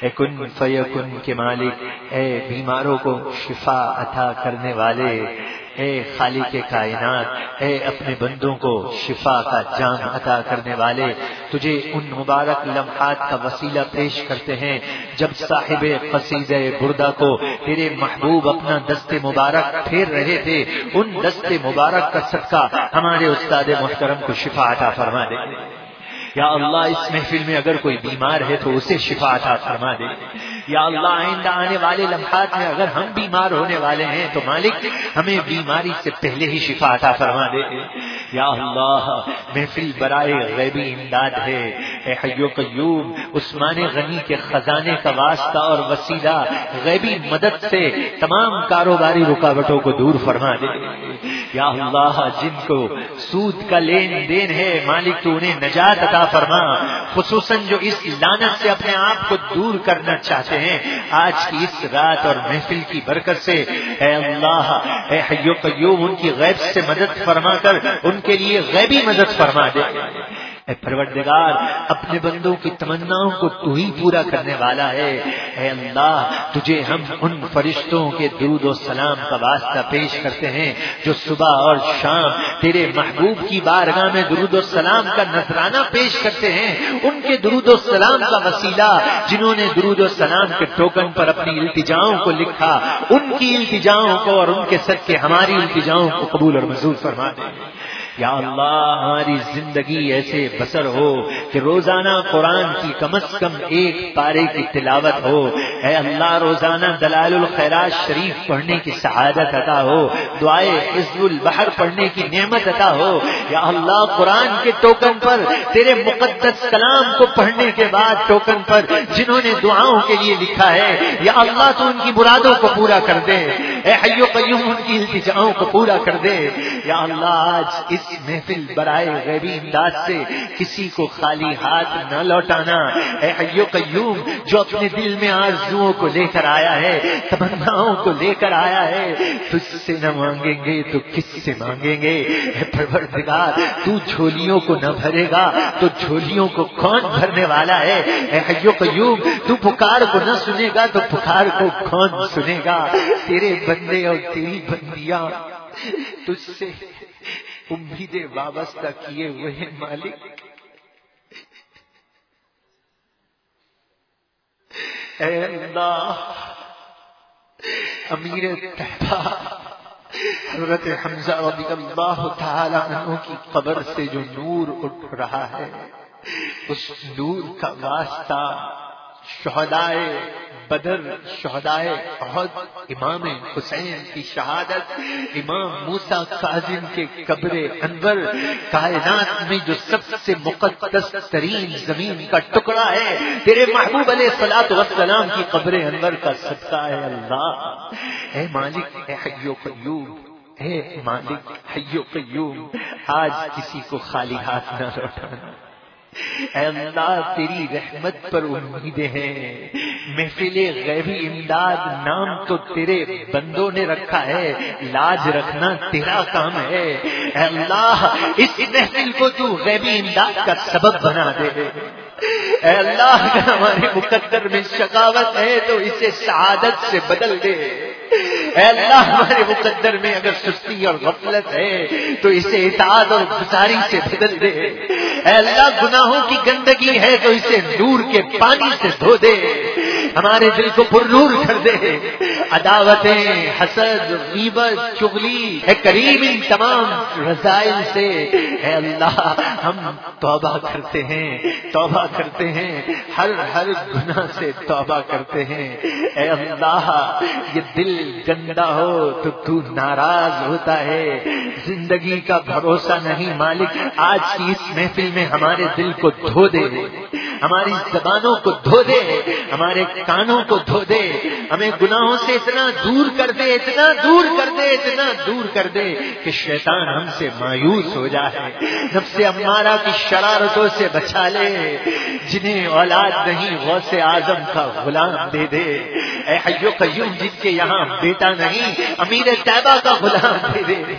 اے کن فیکن کے مالک، اے بیماروں کو شفا عطا کرنے والے اے خالق کائنات، اے اپنے بندوں کو شفا کا جام عطا کرنے والے، تجھے ان مبارک لمحات کا وسیلہ پیش کرتے ہیں جب صاحب قصید بردہ کو تیرے محبوب اپنا دست مبارک پھیر رہے تھے، ان دست مبارک کا صدقہ ہمارے استاد محترم کو شفا عطا فرما دے۔ یا اللہ، اس محفل میں اگر کوئی بیمار ہے تو اسے شفا عطا فرما دے۔ یا اللہ، آئندہ آنے والے لمحات میں اگر ہم بیمار ہونے والے ہیں تو مالک ہمیں بیماری سے پہلے ہی شفا عطا فرما دے۔ یا اللہ، محفل برائے غیبی امداد ہے۔ اے حیو قیوم، عثمان غنی کے خزانے کا واسطہ اور وسیلہ غیبی مدد سے تمام کاروباری رکاوٹوں کو دور فرما دے۔ یا اللہ، جن کو سود کا لین دین ہے، مالک تو انہیں نجات عطا فرما۔ خصوصاً جو اس لانت سے اپنے آپ کو دور کرنا چاہتے ہیں، آج کی اس رات اور محفل کی برکت سے اے اللہ، اے حیو قیوم ان کی غیب سے مدد فرما کر، ان کے لیے غیبی مدد فرما دے۔ اے پروردگار، اپنے بندوں کی تمناؤں کو تو ہی پورا کرنے والا ہے۔ اے اللہ، تجھے ہم ان فرشتوں کے درود و سلام کا واسطہ پیش کرتے ہیں جو صبح اور شام تیرے محبوب کی بارگاہ میں درود و سلام کا نذرانہ پیش کرتے ہیں۔ ان کے درود و سلام کا وسیلہ، جنہوں نے درود و سلام کے ٹوکن پر اپنی التجاؤں کو لکھا، ان کی التجاؤں کو اور ان کے سچ کے ہماری التجاؤں کو قبول اور منظور فرما دیں یا اللہ، ہماری زندگی ایسے بسر ہو کہ روزانہ قرآن کی کم از کم ایک پارے کی تلاوت ہو۔ اے اللہ، روزانہ دلال الخیرات شریف پڑھنے کی سعادت عطا ہو۔ دعائے عزب البحر پڑھنے کی نعمت عطا ہو۔ یا اللہ، قرآن کے ٹوکن پر، تیرے مقدس کلام کو پڑھنے کے بعد ٹوکن پر، جنہوں نے دعاؤں کے لیے لکھا ہے، یا اللہ تو ان کی مرادوں کو پورا کر دے۔ اے حیو قیوم، ان کی التجاؤں کو پورا کر دے۔ یا اللہ، آج اس محفل برائے غیبی امداد سے کسی کو خالی ہاتھ نہ لوٹانا۔ اے حیو قیوم، جو اپنے دل میں آرزوؤں کو لے کر آیا ہے، تمناؤں کو لے کر آیا ہے، تجھ سے نہ مانگیں گے تو کس سے مانگیں گے؟ اے پروردگار، تو جھولیوں کو نہ بھرے گا، تو جھولیوں کو کون بھرنے والا ہے؟ اے حیو قیوم، تو پکار کو نہ سنے گا، تو پکار کو کون سنے گا؟ تیرے بندے اور تیری بندیاں تجھ سے امیدیں وابستہ کیے ہوئے ہیں مالک۔ اے اللہ، امیر تحبہ حضرت حمزہ رضی اللہ تعالی عنہ کی قبر سے جو نور اٹھ رہا ہے، اس نور کا واسطہ شہدائے بدر، شہدائے عہد، امام حسین کی شہادت، امام موسا کاظم کے قبر انور، کائنات میں جو سب سے مقدس ترین زمین کا ٹکڑا ہے، تیرے محبوب علیہ سلاط وسلام کی قبر انور کا صدقہ ہے اللہ۔ اے مالک، اے حیو قیوم، اے مالک حیو قیوم، آج کسی کو خالی ہاتھ نہ لوٹانا۔ اے اللہ، تیری رحمت پر امیدیں ہیں۔ محفل غیبی امداد نام تو تیرے بندوں نے رکھا ہے۔ لاج رکھنا تیرا کام ہے۔ اے اللہ، اس محفل کو تو غیبی امداد کا سبب بنا دے۔ اے اللہ ہمارے مقدر میں شکاوت ہے تو اسے شہادت سے بدل دے۔ اے اللہ، ہمارے مقدر میں اگر سستی اور غفلت ہے، تو اسے اطاعت اور گزاری سے بدل دے۔ اے اللہ، گناہوں کی گندگی ہے تو اسے نور کے پانی سے دھو دے۔ ہمارے دل کو پرنور کر دے۔ عداوتیں، حسد، غیبت، چغلی اے کریم ان تمام رضائل سے۔ اے اللہ، ہم توبہ کرتے ہیں، توبہ کرتے ہیں۔ ہر ہر گناہ سے توبہ کرتے ہیں۔ اے اللہ، یہ دل گندا ہو تو تو ناراض ہوتا ہے۔ زندگی کا بھروسہ نہیں مالک، آج کی اس محفل میں ہمارے دل کو دھو دے۔ ہماری زبانوں کو دھو دے۔ ہمارے کانوں کو دھو دے۔ ہمیں گناہوں سے اتنا دور کر دے، اتنا دور کر دے، اتنا دور کر دے کہ شیطان ہم سے مایوس ہو جائے۔ نفس ہمارا کی شرارتوں سے بچا لے۔ جنہیں اولاد نہیں، غوث اعظم کا غلام دے دے۔ اے حیو قیوم جن کے یہاں بیٹا نہیں، امیر طیبہ کا غلام دے دے۔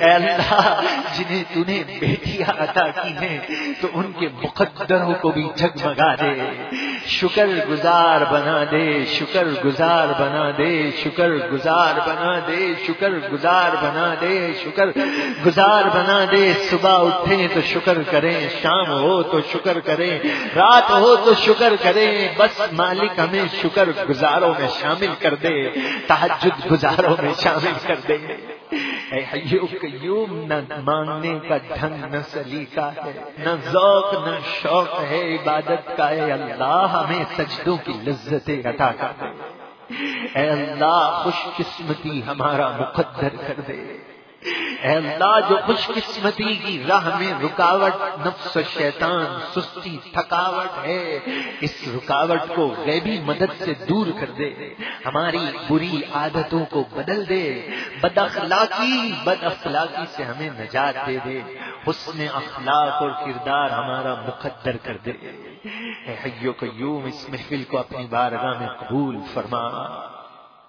اے اللہ جنہیں تھی بیٹیاں عطا کی ہیں، تو ان کے مقدروں کو بھی جگمگا دے۔ شکر گزار بنا دے، شکر گزار بنا دے، شکر گزار بنا دے، شکر گزار بنا دے، شکر گزار بنا دے۔ صبح اٹھیں تو شکر کریں، شام ہو تو شکر کریں، رات ہو تو شکر کریں۔ بس مالک ہمیں شکر گزاروں میں شامل کر دے تحجد گزاروں میں شامل کر دے۔ اے قیوم نہ مانگنے کا ڈھنگ نہ سلیقہ ہے، نہ ذوق نہ شوق ہے عبادت کا۔ اے اللہ، ہمیں سجدوں کی لذتیں عطا کر دے۔ اے اللہ، خوش قسمتی ہمارا مقدر کر دے۔ اے اللہ جو خوش قسمتی کی راہ میں رکاوٹ، نفس و شیطان، سستی تھکاوٹ ہے۔ اس رکاوٹ کو غیبی مدد سے دور کر دے۔ ہماری بری عادتوں کو بدل دے۔ بد اخلاقی بد اخلاقی سے ہمیں نجات دے دے۔ حسن اخلاق اور کردار ہمارا مقدر کر دے۔ اے حیو قیوم اس محفل کو اپنی بارگاہ میں قبول فرما۔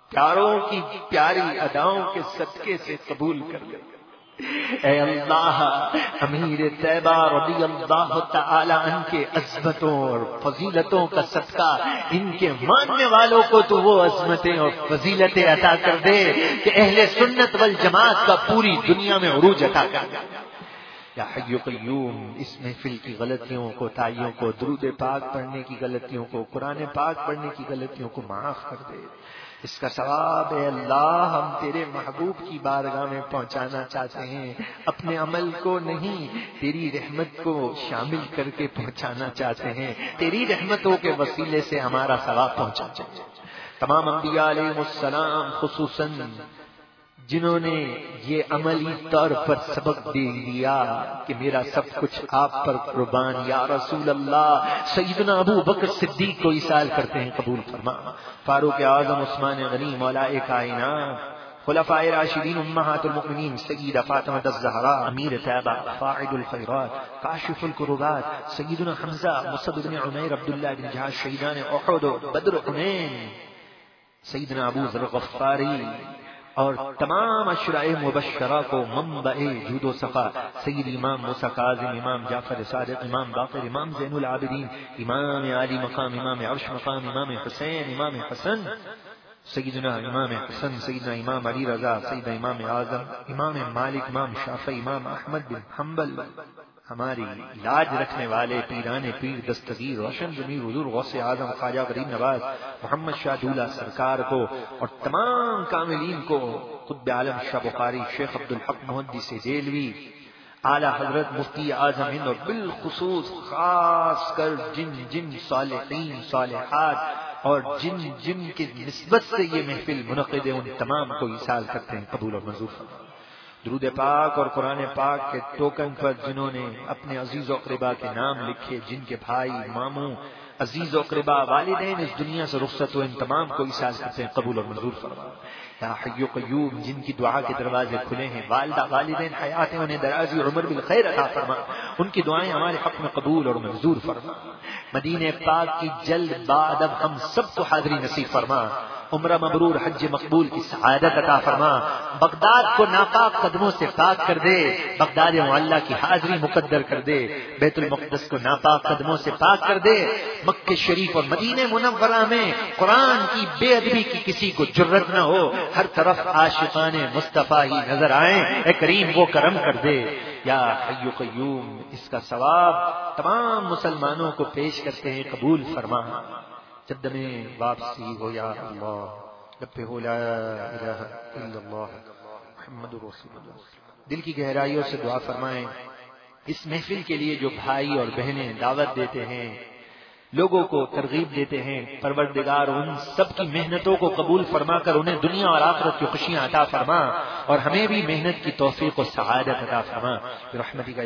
پیاروں کی پیاری اداؤں کے صدقے سے قبول کر لے۔ اے اللہ، امیر طیبہ رضی اللہ تعالی ان کے عظمتوں اور فضیلتوں کا صدقہ ان کے ماننے والوں کو تو وہ عظمتیں اور فضیلتیں عطا کر دے کہ اہل سنت والجماعت کا پوری دنیا میں عروج عطا کر دے۔ یا حی قیوم، اس محفل کی غلطیوں کو، تائیوں کو، درود پاک پڑھنے کی غلطیوں کو، قرآن پاک پڑھنے کی غلطیوں کو معاف کر دے۔ اس کا ثواب ہے اللہ، ہم تیرے محبوب کی بارگاہ میں پہنچانا چاہتے ہیں۔ اپنے عمل کو نہیں، تیری رحمت کو شامل کر کے پہنچانا چاہتے ہیں۔ تیری رحمتوں کے وسیلے سے ہمارا ثواب پہنچا۔ چاہتے تمام انبیاء علیہ السلام، خصوصاً جنہوں نے یہ عملی طور پر سبق دے دیا کہ میرا سب کچھ آپ پر قربان، یا رسول اللہ، سیدنا ابو بکر صدیق کو اشار کرتے ہیں قبول فرما۔ فاروق اعظم، عثمان غنی مولا کائنات، خلفاء راشدین، امہات المؤمنین، سیدہ فاطمہ الزہراء امیر طیبہ فاعد الخیرات، کاشف القربات، سیدنا حمزہ مصد بن عمیر، عبداللہ بن جہاز شہیدان احد و بدر حنین، سیدنا ابو ذر غفاری اور تمام اشرائے مبشرہ کو منبع جود و صفا، سید امام موسیٰ کاظم امام جعفر صادق، امام باقر امام زین العابدین، امام علی مقام، امام عرش مقام، امام حسین، امام حسن، سیدنا امام حسن، سیدنا امام علی رضا، سیدنا امام اعظم، امام مالک، امام شافعی، امام احمد بن حنبل ہماری لاج رکھنے والے پیران پیر دستگیر روشن ضمیر حضور غوث اعظم خواجہ غریب نواز، محمد شاہ دولہ سرکار کو اور تمام کاملین کو خود عالم شاہ بخاری شیخ عبد الحق محدی سے جیلوی، اعلی حضرت مفتی اعظم ہند اور بالخصوص خاص کر جن جن صالحین صالحات اور جن جن کی نسبت سے یہ محفل منعقد ہے، ان تمام کو اصال کرتے ہیں قبول اور منظور درود پاک اور قرآن پاک کے ٹوکن پر جنہوں نے اپنے عزیز و اقربا کے نام لکھے، جن کے بھائی، ماموں، عزیز و اقربا، والدین اس دنیا سے رخصت ہو ان تمام کو احساس کرتے قبول اور منظور فرما۔ یا حی قیوم، جن کی دعا کے دروازے کھلے ہیں، والدہ، والدین حیات انہیں درازی اور عمر بالخیر عطا فرما۔ ان کی دعائیں ہمارے حق میں قبول اور منظور فرما۔ مدینہ پاک کی جلد بعد اب ہم سب کو حاضری نصیب فرما، عمرہ مبرور، حج مقبول کی سعادت عطا فرما، بغداد کو ناپاک قدموں سے پاک کر دے، بغداد معلّہ کی حاضری مقدر کر دے، بیت المقدس کو ناپاک قدموں سے پاک کر دے، مکہ شریف اور مدینہ منورہ میں قرآن کی بے ادبی کی کسی کو جرت نہ ہو، ہر طرف عاشقان مصطفیٰ ہی نظر آئیں، اے کریم وہ کرم کر دے۔ یا حی قیوم، اس کا ثواب تمام مسلمانوں کو پیش کرتے ہیں، قبول فرما۔ جب دمیں واپسی ہو یا اللہ، جب ہو لا الہ الا اللہ، محمد رسول اللہ۔ دل کی گہرائیوں سے دعا فرمائیں۔ اس محفل کے لیے جو بھائی اور بہنیں دعوت دیتے ہیں لوگوں کو ترغیب دیتے ہیں۔ پروردگار ان سب کی محنتوں کو قبول فرما کر انہیں دنیا اور آخرت کی خوشیاں عطا فرما اور ہمیں بھی محنت کی توفیق و سعادت عطا فرما۔ رحمتی کا